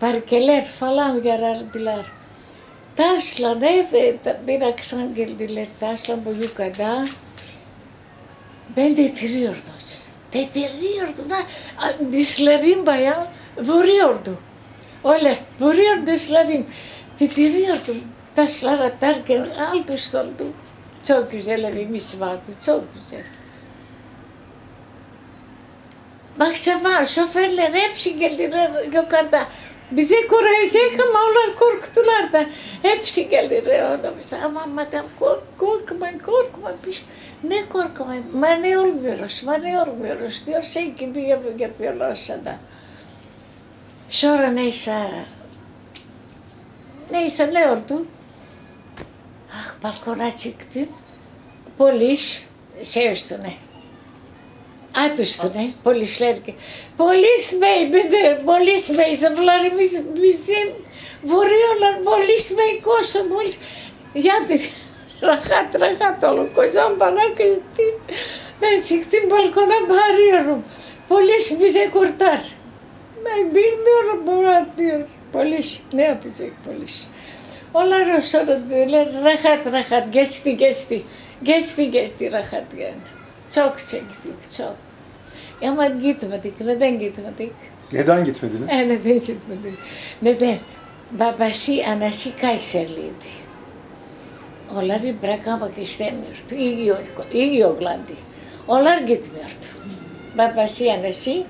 Parkeler falan yarardılar. Taşla evet bir akşam geldiler taşla büyük ada. Ben. Titriyordum. Ha, Dişlerim bayağı vuruyordu. Öyle vuruyor dişlerim. Titriyordum. Taşlar atarken alt üst oldu. Çok güzel evimiz vardı. Çok güzel. Bak sefer şoförler hepsi geldiler yukarıda. Bizi koruyacak ama onlar korktular da. Hepsi geldiler orada bize. Aman madem kork, korkmayın, korkma. Biz ne korkmayın? Mani olmuyoruz, mani olmuyoruz diyor. Şey gibi yap, yapıyorlar aşağıda. Sonra neyse. Neyse ne oldu? Ah, balkona çıktım. Polis şey üstüne. At üstüne polisler. Polis bey bize, polis bey zıplarımız bizi vuruyorlar. Polis bey koşun polis. Ya bir rahat rahat olun. Kocam bana kızdı. Ben çıktım balkona bağırıyorum. Polis bize kurtar. Ben bilmiyorum bunu diyor. Polis ne yapacak polis? Onlar sonra dediler rahat rahat geçti geçti. Geçti geçti rahat yani. Çok çektik çok. Ama gitmedik. Neden gitmedik? Neden gitmediniz? E, neden gitmedik? Neden? Babası anası Kayserliydi. Onları bırakmak istemiyordu. İyi, iyi oğlandı. Onlar gitmiyordu. Babası anası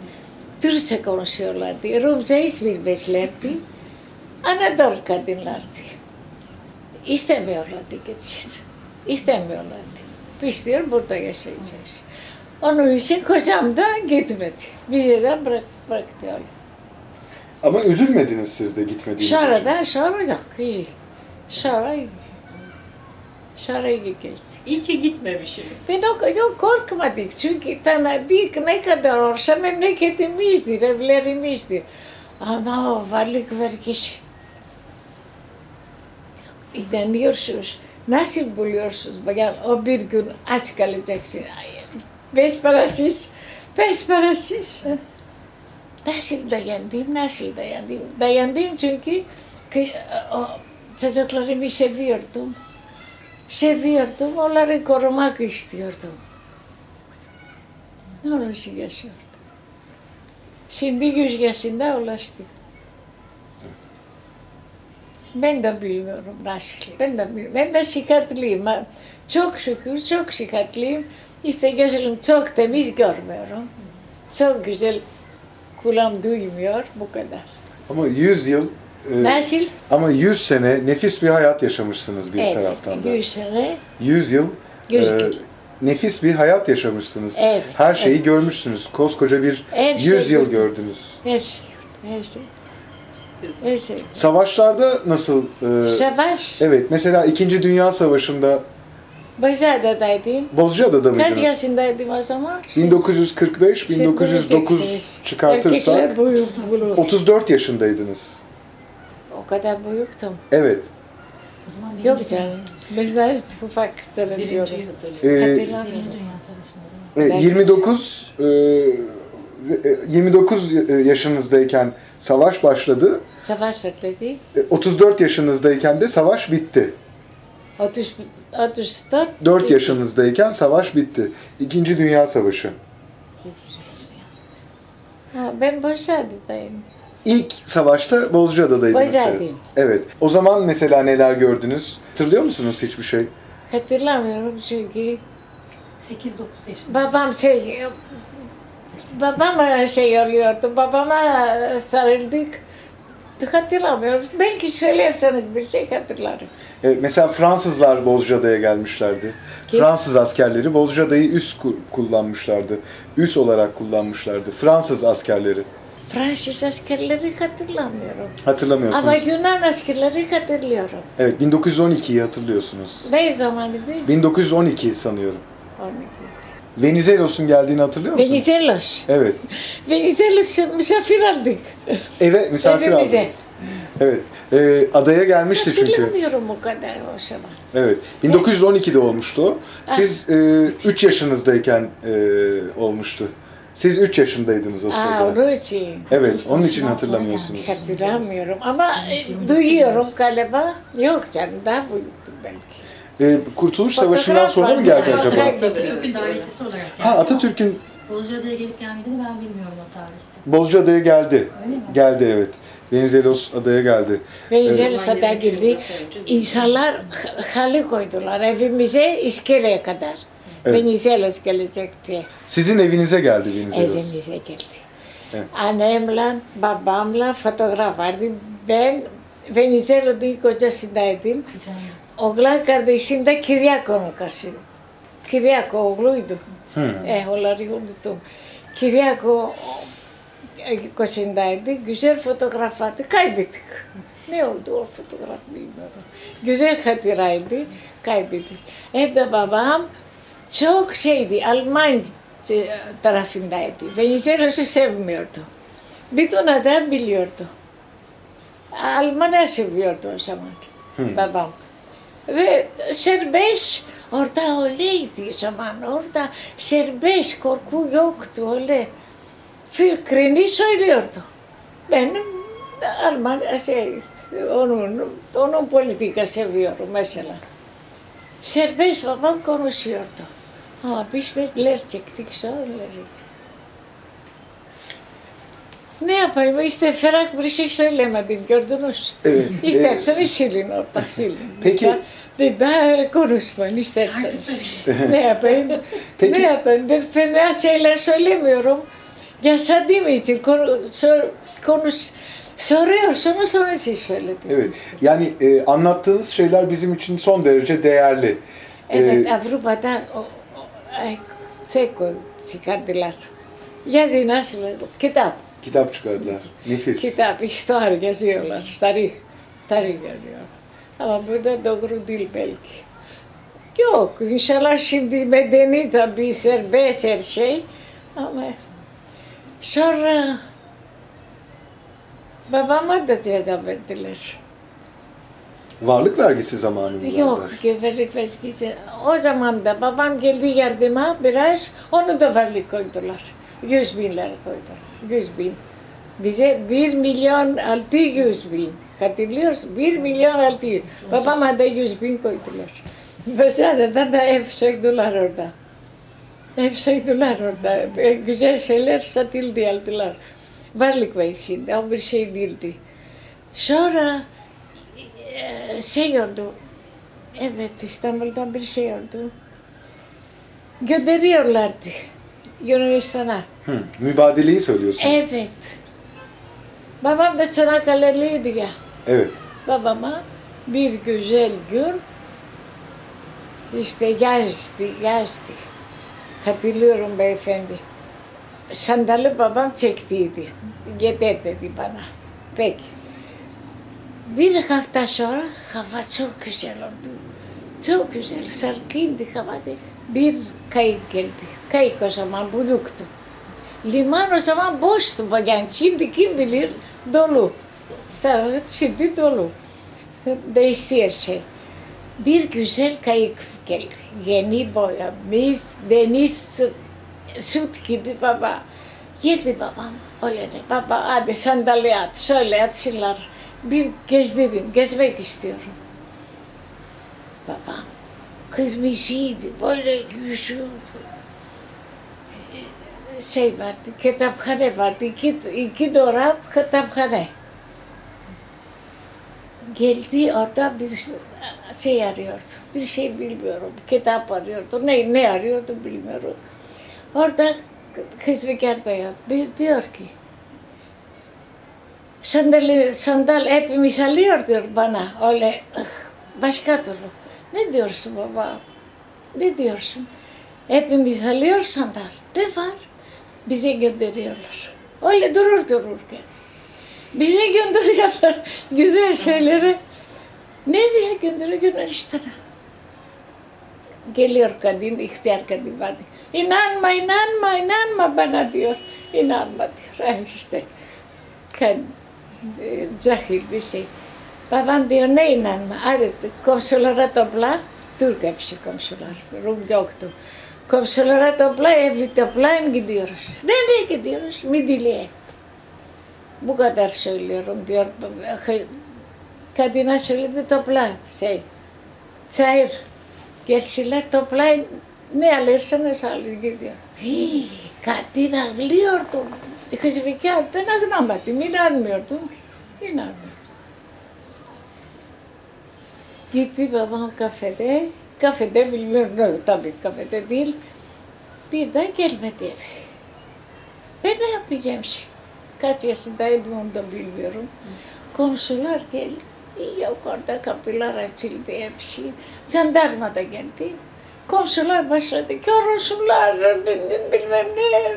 Türkçe konuşuyorlardı. Rumca hiç bilmezlerdi. Anadolu kadınlardı. İstemiyorlardı gitsin. İstemiyorlardı. Biz diyor burada yaşayacağız. Onun için kocam da gitmedi. Bize de bırak, bıraktı öyle. Ama üzülmediniz siz de gitmediğiniz için. Sonradan sonra yok. iyi. Sonra iyi geçti. İyi ki gitmemişsiniz. Ben o, yok korkmadık çünkü tanıdık ne kadar olsa memleketimizdir, evlerimizdir. Ama o varlık vergisi. İnanıyorsunuz. Nasıl buluyorsunuz? Bakın o bir gün aç kalacaksın. Beş parasız, beş parasız. Nasıl dayandım, nasıl dayandım? Dayandım çünkü ki, o, çocuklarımı seviyordum. Seviyordum, onları korumak istiyordum. Onun için yaşıyordum. Şimdi yüz yaşında ulaştım. Ben de bilmiyorum nasıl. Ben de bilmiyorum. Ben de şikayetliyim. Çok şükür çok şikayetliyim. İşte gözüm çok temiz görmüyorum. Çok güzel kulağım duymuyor bu kadar. Ama 100 yıl e, Nasıl? ama 100 sene nefis bir hayat yaşamışsınız bir Evet, taraftan da. yüz sene. 100 yıl Yüz e, yıl. nefis bir hayat yaşamışsınız. Evet, Her şeyi görmüşsünüz. Koskoca bir Her 100 şey yıl gördüm. gördünüz. Her şey, her şey. Şey. Savaşlarda nasıl? e, Savaş, evet, mesela 2. Dünya Savaşı'nda Başada'daydım. Bozcaada'da Kaç mıydınız? yaşındaydım o zaman? 1945, Siz 1909 bileceksiniz. çıkartırsak Erkekler büyük bulur. 34 yaşındaydınız. O kadar büyüktüm. Evet. O zaman Yok canım. Biz daha ufak hatırlıyorum. E, değil mi? e, 29 e, e, 29 yaşınızdayken savaş başladı. Savaş bekledi. E, 34 yaşınızdayken de savaş bitti. 30, 34. 4 yaşınızdayken savaş bitti. İkinci Dünya Savaşı. Ha, ben Başada'dayım. İlk savaşta Bozcaada'daydınız. Bozcaada'dayım. Evet. O zaman mesela neler gördünüz? Hatırlıyor musunuz hiçbir şey? Hatırlamıyorum çünkü 8-9 yaşında. babam şey babama şey oluyordu. Babama sarıldık. Hatırlamıyorum. Belki söylerseniz bir şey hatırlarım. E, mesela Fransızlar Bozcaada'ya gelmişlerdi. Kim? Fransız askerleri Bozcaada'yı üs ku- kullanmışlardı. Üs olarak kullanmışlardı. Fransız askerleri. Fransız askerleri hatırlamıyorum. Hatırlamıyorsunuz. Ama Yunan askerleri hatırlıyorum. Evet 1912'yi hatırlıyorsunuz. Ne zamanıydı? 1912 sanıyorum. 12. Venizelos'un geldiğini hatırlıyor musunuz? Venizelos. Evet. Venizelos'u misafir aldık. Eve misafir Evimize. aldınız. Evet. E, adaya gelmişti çünkü. Hatırlamıyorum o kadar o zaman. Evet. 1912'de olmuştu o. Siz 3 yaşınızdayken e, olmuştu. Siz 3 yaşındaydınız o Aa, sırada. onun için. Evet, onun için hatırlamıyorsunuz. Hatırlamıyorum ama e, duyuyorum galiba. Yok canım daha büyüktüm belki. E, Kurtuluş Savaşı'ndan sonra mı geldi acaba? Atatürk'ün davetlisi olarak geldi. Ha Atatürk'ün Bozcaada'ya gelip gelmediğini ben bilmiyorum o tarihte. Bozcaada'ya geldi. Öyle mi? Geldi evet. Venizelos adaya geldi. Venizelos'a da girdi. İnsanlar halı koydular evimize iskeleye kadar. Evet. Venizelos gelecekti. Sizin evinize geldi Venizelos. Evimize geldi. Evet. Annemle, babamla fotoğraf vardı. Ben Venizelos'un kocasındaydım. Ο Γλάν καρδίσι ήταν Κυριάκο μου κασί. Κυριάκο, ο Γλούιντου. Ε, ο Λαριούντου του. Κυριάκο, 29 ετή, γιουζέρ φωτογραφάτη, καϊπίτικ. Ναι, ο Ντουόλ φωτογραφή ήμερα. Γιουζέρ χατυράιντη, καϊπίτικ. Ε, τα μπαμπά μου, τσό ξέιδι, αλμάντζ τραφιντά ετή. Βενιζέρ όσο σέβουμε ορτό. Μπήτω να δέμπιλι ορτό. Αλμάντα σε βιορτό, σαμάντζ, μπαμπά μου δε, σερμπές ορτά ολέι τη ζωμάν, ορτά σερμπές κορκού γιόκ του ολέ. Φυρκρινή σοηλιόρτο. Μένουν αλμανιά σε όνουν, όνουν πολιτικά σε βιόρου μέσα. Σερμπές ορτά κορκού γιόκ του. Α, πίστες λες και κτήξω, λες και. Ne yapayım? İşte ferah bir şey söylemedim, gördünüz. Evet. İsterseniz silin orada, silin. Peki- daha, daha konuşmayın isterseniz. ne yapayım? *laughs* Peki- Ne yapayım? Ben fena şeyler söylemiyorum. Yaşadığım için konu, konuş, soruyorsunuz onun için söyledim. Evet. Yani e, anlattığınız şeyler bizim için son derece değerli. Evet, E, Avrupa'da o, o, şey koy, çıkardılar. Yazın nasıl? Kitap. Kitap çıkardılar. Nefis. Kitap, histoire yazıyorlar, tarih, tarih yazıyor. Ama burada doğru değil belki. Yok, inşallah şimdi medeni tabii serbest her şey. Ama sonra babama da ceza verdiler. Varlık vergisi zamanı mı? Yok, geberlik vazgeçti. O zaman da babam geldi yardıma biraz, onu da verlik koydular. Yüz bin lira koydular, yüz bin. Bize bir milyon altı yüz bin. Hatırlıyorsun? Bir milyon altı yüz. Babama da yüz bin koydular. Başarıda da ev söktüler orada. Ev söktüler orada. Güzel şeyler satıldı aldılar. Varlık var şimdi, o bir şey değildi. Sonra e, şey oldu. Evet İstanbul'da bir şey oldu. Gönderiyorlardı Yunanistan'a. Hı, mübadeleyi söylüyorsunuz. Evet. Babam da Çanakkale'liydi ya. Evet. Babama bir güzel gün işte yaştı, yaştı. Hatırlıyorum beyefendi. Sandalı babam çektiydi. Yeter dedi bana. Peki. Bir hafta sonra hava çok güzel oldu. Çok güzel, sarkındı havada. Bir kayık geldi. Kayık o zaman büyüktü. Liman o zaman boştu yani şimdi kim bilir dolu. Sa- Şimdi dolu. Değişti her şey. Bir güzel kayık geldi. Yeni boyamış, deniz su- süt gibi baba. Geldi babam. Öyle de baba hadi sandalye at, şöyle at. Bir gezdirin, gezmek istiyorum. Babam kırmızıydı, böyle yüzüyordu şey vardı, kitapkhane vardı. İki, iki dolap kitapkhane. Geldi orada bir şey arıyordu. Bir şey bilmiyorum. Kitap arıyordu. Ne, ne arıyordu bilmiyorum. Orada hizmetkar da yok. Bir diyor ki sandal, sandal hepimiz alıyor diyor bana. Öyle "Ih, başka türlü. Ne diyorsun baba? Ne diyorsun? Hepimiz alıyor sandal. Ne var? Bize gönderiyorlar. Öyle durur dururken. Bize gönderiyorlar *laughs* güzel şeyleri. Nereye gönderiyor Yunanistan'a? Geliyor kadın, ihtiyar kadın vardı. İnanma, inanma, inanma bana diyor. İnanma diyor. *laughs* Eh işte. E, cahil bir şey. Babam diyor ne inanma? Hadi komşulara topla. Türk hepsi komşular. Rum yoktu. Κόψε όλα τα απλά, έβριτε τα απλά, και δύο ώρες. Δεν είναι και δύο ώρες, ναι, ναι, μην τη λέει. Μου κατάρσε όλη η ώρα, μου να σου λέτε το πλάι. σέι. Τσάιρ. Και έτσι λέει το απλά, ναι, αλλά έρθει ένα άλλο και δύο. Κάτι να γλύωρτο. Η χρησιμοποιία είπε να γνώματι, μην άρμε ορτού. Τι να άρμε. Και είπε η μπαμπά Kafede bilmiyorum ne tabii kafede değil. Birden gelmedi eve. Ben ne yapacağım şimdi? Kaç yaşındaydım onu da bilmiyorum. Komşular geldi. Yok orada kapılar açıldı hepsi. Jandarma da geldi. Komşular başladı. Koruşumlar bilmem ne.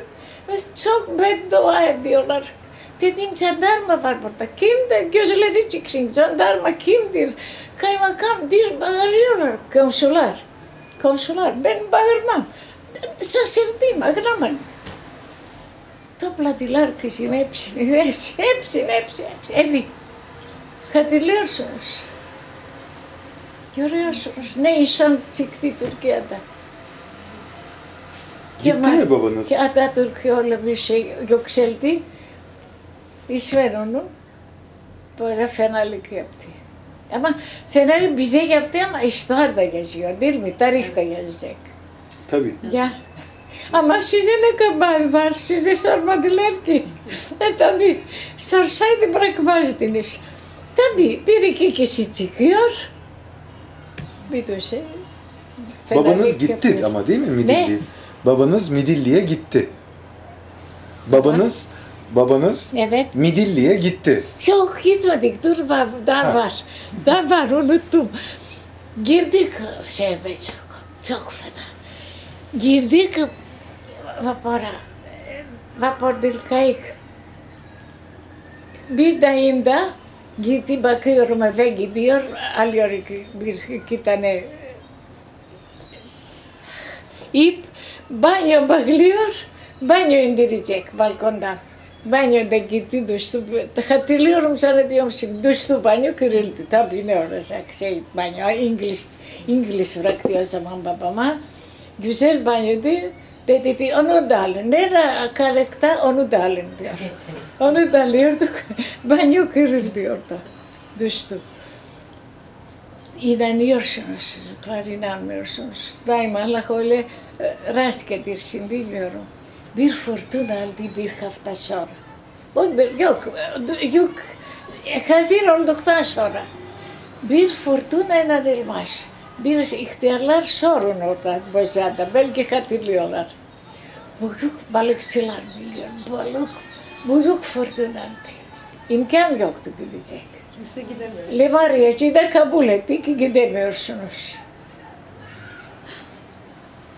Çok beddua ediyorlar. και την τσαντάρμα βάρπορτα κίντε και ως λέει τσιξιν τσαντάρμα κίντε και μα κάμ τίρ μπαγαριόνα κομσουλάρ. Κομσουλάρ μπεν μπαγαρνά. Σα σερτήμα γράμμαν το πλατιλάρ και συνέψιν ε, έψιν ε, έψιν έψιν ε, έδι θα τελειώσουμε και ωραίος όμως, ναι, ήσαν τσικτή Τουρκία τα. Ο παπανός. Και αν τα Τουρκία όλα. İşver onu. Böyle fenalık yaptı. Ama fenalık bize yaptı ama iştihar da geçiyor değil mi? Tarih de gelecek. Tabii. Ya. Ama size ne kabahat var? Size sormadılar ki. E tabi sorsaydı bırakmazdınız. Tabi bir iki kişi çıkıyor. Bir de şey. Babanız gitti yapıyor. ama değil mi Midilli? Babanız Midilli'ye gitti. Babanız babanız Evet. Midilli'ye gitti. Yok gitmedik. Dur daha Ha. var. Daha var unuttum. Girdik şeye çok, çok fena. Girdik vapora. Vapor değil kayık. Bir dayım da gitti bakıyorum eve gidiyor. Alıyor iki, bir iki tane ip. Banyo bakılıyor. Banyo indirecek balkondan. Banyoda gitti düştü. Hatırlıyorum sana diyorum şimdi düştü banyo kırıldı. Tabii ne olacak şey banyo İngiliz İngiliz bıraktı o zaman babama. Güzel banyodu. Dedi ki onu da alın. Nerede kalıkta onu da alın diyor. Onu da alıyorduk. *laughs* banyo kırıldı orada. Düştü. İnanıyorsunuz çocuklar, inanmıyorsunuz. Daima Allah öyle e, rast getirsin bilmiyorum. Bir fırtına aldı bir hafta sonra. Yok, yok, hazır olduktan sonra. Bir fırtına inanılmaz. Bir ihtiyarlar sorun orada Bozcaada, belki hatırlıyorlar. Büyük balıkçılar biliyor, balık, büyük fırtına aldı. İmkan yoktu gidecek. Kimse gidemiyor. Limariyeci de kabul etti ki gidemiyorsunuz.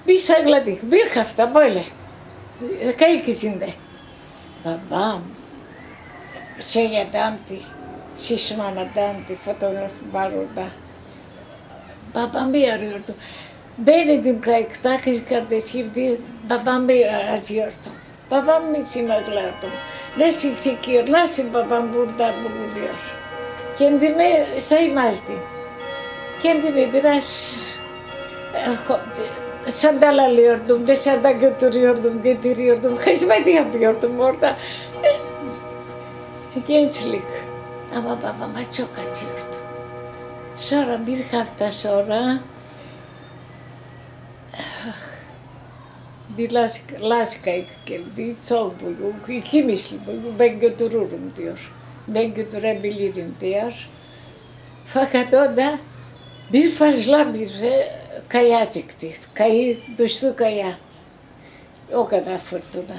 Biz sakladık bir hafta böyle. Kayık içinde. Babam şey adamdı, şişman adamdı, fotoğrafı var orada. Babam bir arıyordu. Ben dedim kayıkta kız kardeşimdi, babam bir arıyordu. Babam için ağlardım. Nasıl çekiyor, nasıl babam burada bulunuyor. Kendimi saymazdım. Kendimi biraz eh, sandal alıyordum, dışarıda götürüyordum, getiriyordum. Hizmet yapıyordum orada. Eh, Gençlik. Ama babama çok acıyordu. Sonra bir hafta sonra ah, bir laş, laş kayık geldi. Çok büyük, iki misli büyük. Ben götürürüm diyor. Ben götürebilirim diyor. Fakat o da bir fazla bir e, kaya çıktı. Kayı düştü kaya. O kadar fırtına.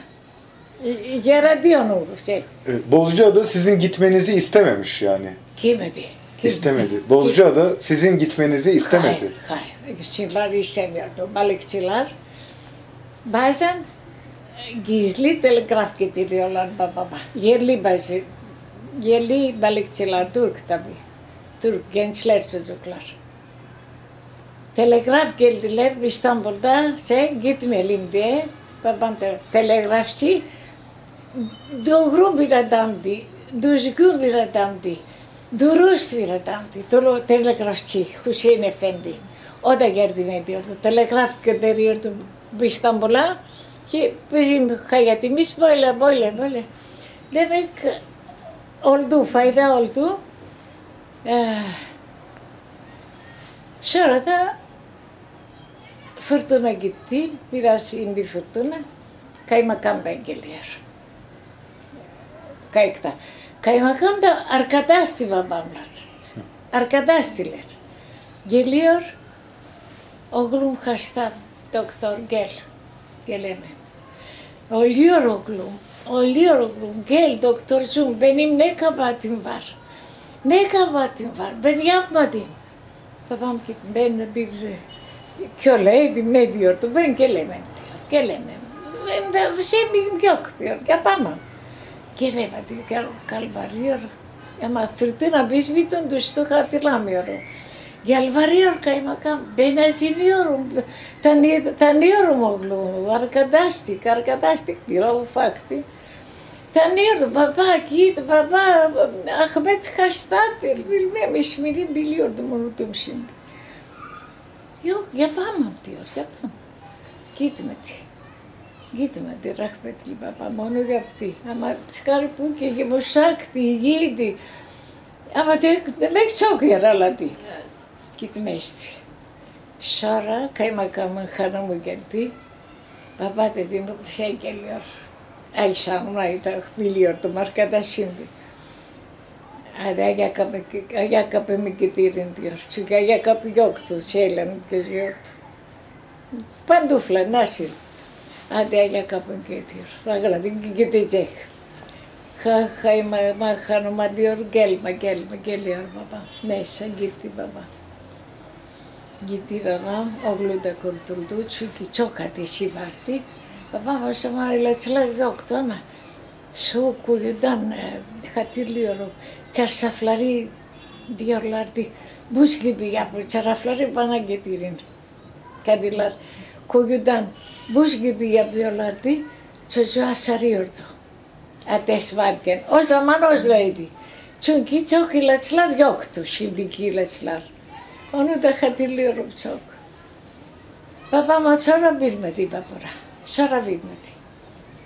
E, Yaradı onu şey. Evet, Bozcaada sizin gitmenizi istememiş yani. Kimedi? Kim? İstemedi. Bozcaada sizin gitmenizi istemedi. Hayır, hayır. Işçılar istemiyordu. Balıkçılar bazen gizli telgraf getiriyorlar babama. Yerli bazı, yerli balıkçılar Türk tabii. Türk gençler çocuklar. Telgraf geldiler İstanbul'da şey gitmeyelim diye. Babam te- telegrafçı doğru bir adamdı, düzgün bir adamdı, dürüst bir adamdı. Tele- Telegrafçı Hüseyin Efendi. O da yardım ediyordu. Telegraf gönderiyordu İstanbul'a ki bizim hayatımız böyle böyle böyle. Demek oldu, fayda oldu. Eh, Sonra da fırtına gitti. Biraz indi fırtına. Kaymakam bey geliyor. Kayıkta. Kaymakam da arkadaştı babamlar. Arkadaştılar. Geliyor. Oğlum hasta. Doktor gel. Gelemem. Ölüyor oğlum. Ölüyor oğlum. Gel doktorcuğum benim ne kabahatim var? Ne kabahatim var? Ben yapmadım. Babam ki ben bir και ο Λέιντι με διορτουμπέν και λέμε, και λέμε, σε μη διόκτιο, για πάνω. Και λέμε, τι καλβαρίο, για μα φρυτή να μπεις μήτων του στο χατυλάμιορο. Για αλβαρίο, καημα καμ, μπαίνε ζινιόρου, τα νιόρου μόγλου, αρκαντάστη, καρκαντάστη, πυρό μου. Τα νιόρου, παπά, κοίτα, παπά, αχμέτ χαστάτε, μιλμέ, μισμιλή, μπιλίορ του μονού του. Για πάμε από τη ώρα, για πάμε. Κοίτα με τη. Κοίτα με τη ράχπε την παπά, μόνο για αυτή. Άμα ψυχάρι που και γεμοσάκτη, γίνεται. Άμα τη, δεν με έχεις τσόκ για να λαντή. Κοίτα με έστη. Σώρα, καίμα κάμα, χανό μου γιατί. Παπά, τε δίνω, τσέγγελιος. Άισα, μου, να ήταν χμήλιο, το μάρκα τα σύμπη. Άρα για κάπε με κοιτήριν διόρτσου, για για κάπη γιόκτου, σέλαν ποιος γιόρτου. Παντούφλα, να σύρ. Άντε για κάπη με κοιτήριν, θα γραδίν και κοιτή τσέχ. Χα, χα, μα, μα χάνω μα διόρ, γέλμα, γέλμα, γέλιαρ, μπαμπά. Ναι, Μέσα, γκίτη, μπαμπά. Γκίτη, μπαμπά, ογλούντα κορτουλτούτσου και τσόκα τη σύμπαρτη. Σου κουγιούνταν, ε, χατήρ λίωρο. Çarşafları diyorlardı. Buz gibi yapıyor. Çarşafları bana getirin. Kadınlar kuyudan buz gibi yapıyorlardı. Çocuğa sarıyordu. Ateş varken. O zaman öyleydi. Çünkü çok ilaçlar yoktu şimdiki ilaçlar. Onu da hatırlıyorum çok. Babama sonra bilmedi babura. Sonra bilmedi.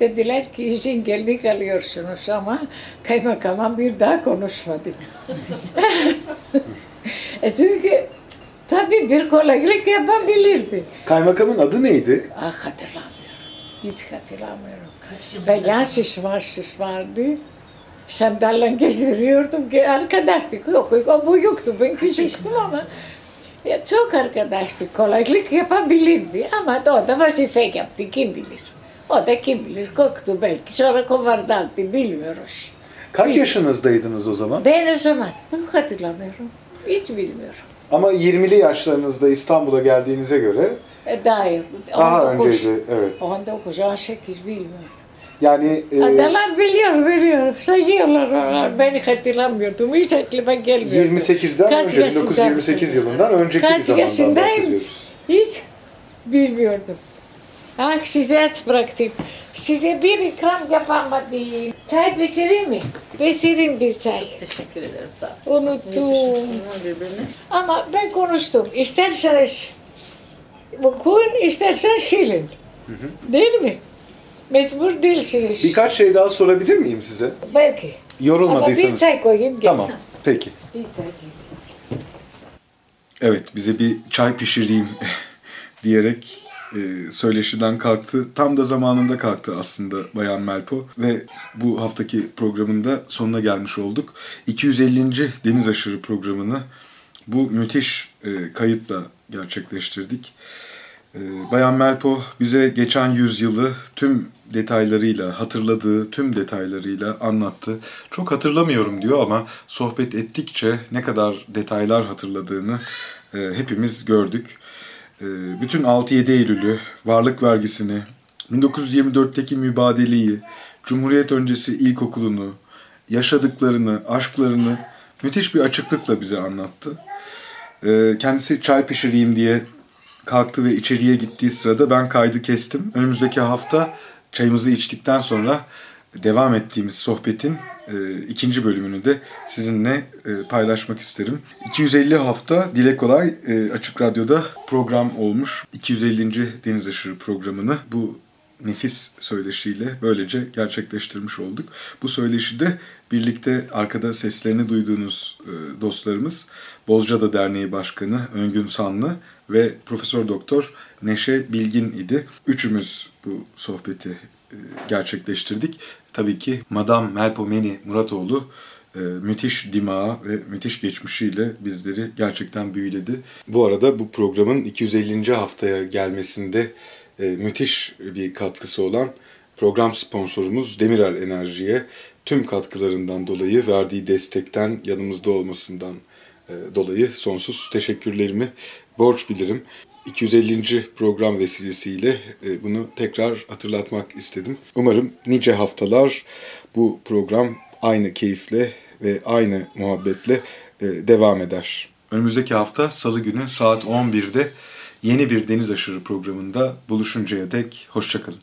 Dediler ki izin geldi kalıyorsunuz ama kaymakama bir daha konuşmadı. *laughs* e çünkü tabii bir kolaylık yapabilirdi. Kaymakamın adı neydi? Ah hatırlamıyorum. Hiç hatırlamıyorum. Yıl Bayağı şişman şişmandı. Sandalle gezdiriyordum ki arkadaştık. Yok, yok, bu yoktu. Ben küçüktüm ama. Ya çok arkadaştık. Kolaylık yapabilirdi ama o da vazife yaptı. Kim bilir. O da kim bilir koktu belki. Sonra kovardandı bilmiyoruz. Kaç yaşınızdaydınız o zaman? Ben o zaman hatırlamıyorum. Hiç bilmiyorum. Ama 20'li yaşlarınızda İstanbul'a geldiğinize göre E, Dair. Daha 19. önceydi, evet. 19, 18 bilmiyorum. Yani e, Adalar biliyor, biliyor. Sayıyorlar onlar. Ben hatırlamıyordum. Hiç aklıma gelmiyordu. 28'den Kaç önce, yaşında- 1928 yılından önceki bir Kaç zamandan yaşındayım? Hiç bilmiyordum. Ah size aç bıraktım. Size bir ikram yapamadım. Çay pişireyim mi? Pişireyim bir çay. Teşekkür ederim sağ ol. Unuttum. Ama ben konuştum. İsterseniz okuyun, istersen şirin. Değil mi? Mecbur değilsiniz. Birkaç şey daha sorabilir miyim size? Belki. Ama bir Yorulmadıysanız. çay koyayım. gel. Tamam, peki. Bir çay koyayım. Evet, bize bir çay pişireyim *laughs* diyerek e, söyleşiden kalktı. Tam da zamanında kalktı aslında Bayan Melpo ve bu haftaki programında sonuna gelmiş olduk. 250. Deniz Aşırı programını bu müthiş e, kayıtla gerçekleştirdik. E, Bayan Melpo bize geçen yüzyılı tüm detaylarıyla, hatırladığı tüm detaylarıyla anlattı. Çok hatırlamıyorum diyor ama sohbet ettikçe ne kadar detaylar hatırladığını e, hepimiz gördük. E, bütün 6-7 Eylül'ü, varlık vergisini, 1924'teki mübadeleyi, Cumhuriyet öncesi ilkokulunu, yaşadıklarını, aşklarını müthiş bir açıklıkla bize anlattı. E, kendisi çay pişireyim diye kalktı ve içeriye gittiği sırada ben kaydı kestim. Önümüzdeki hafta çayımızı içtikten sonra devam ettiğimiz sohbetin e, ikinci bölümünü de sizinle e, paylaşmak isterim. 250 hafta Dile Kolay e, Açık Radyo'da program olmuş. 250. Deniz Aşırı programını bu nefis söyleşiyle böylece gerçekleştirmiş olduk. Bu söyleşide birlikte arkada seslerini duyduğunuz e, dostlarımız Bozcaada Derneği Başkanı Öngün Sanlı ve Profesör Doktor Neşe Bilgin idi. Üçümüz bu sohbeti e, gerçekleştirdik. Tabii ki Madame Melpomeni Muratoğlu e, müthiş dimağı ve müthiş geçmişiyle bizleri gerçekten büyüledi. Bu arada bu programın 250. haftaya gelmesinde e, müthiş bir katkısı olan program sponsorumuz Demirer Enerji'ye tüm katkılarından dolayı verdiği destekten yanımızda olmasından e, dolayı sonsuz teşekkürlerimi borç bilirim. 250. program vesilesiyle e, bunu tekrar hatırlatmak istedim. Umarım nice haftalar bu program aynı keyifle ve aynı muhabbetle e, devam eder. Önümüzdeki hafta salı günü saat 11'de yeni bir Deniz Aşırı programında buluşuncaya dek hoşçakalın.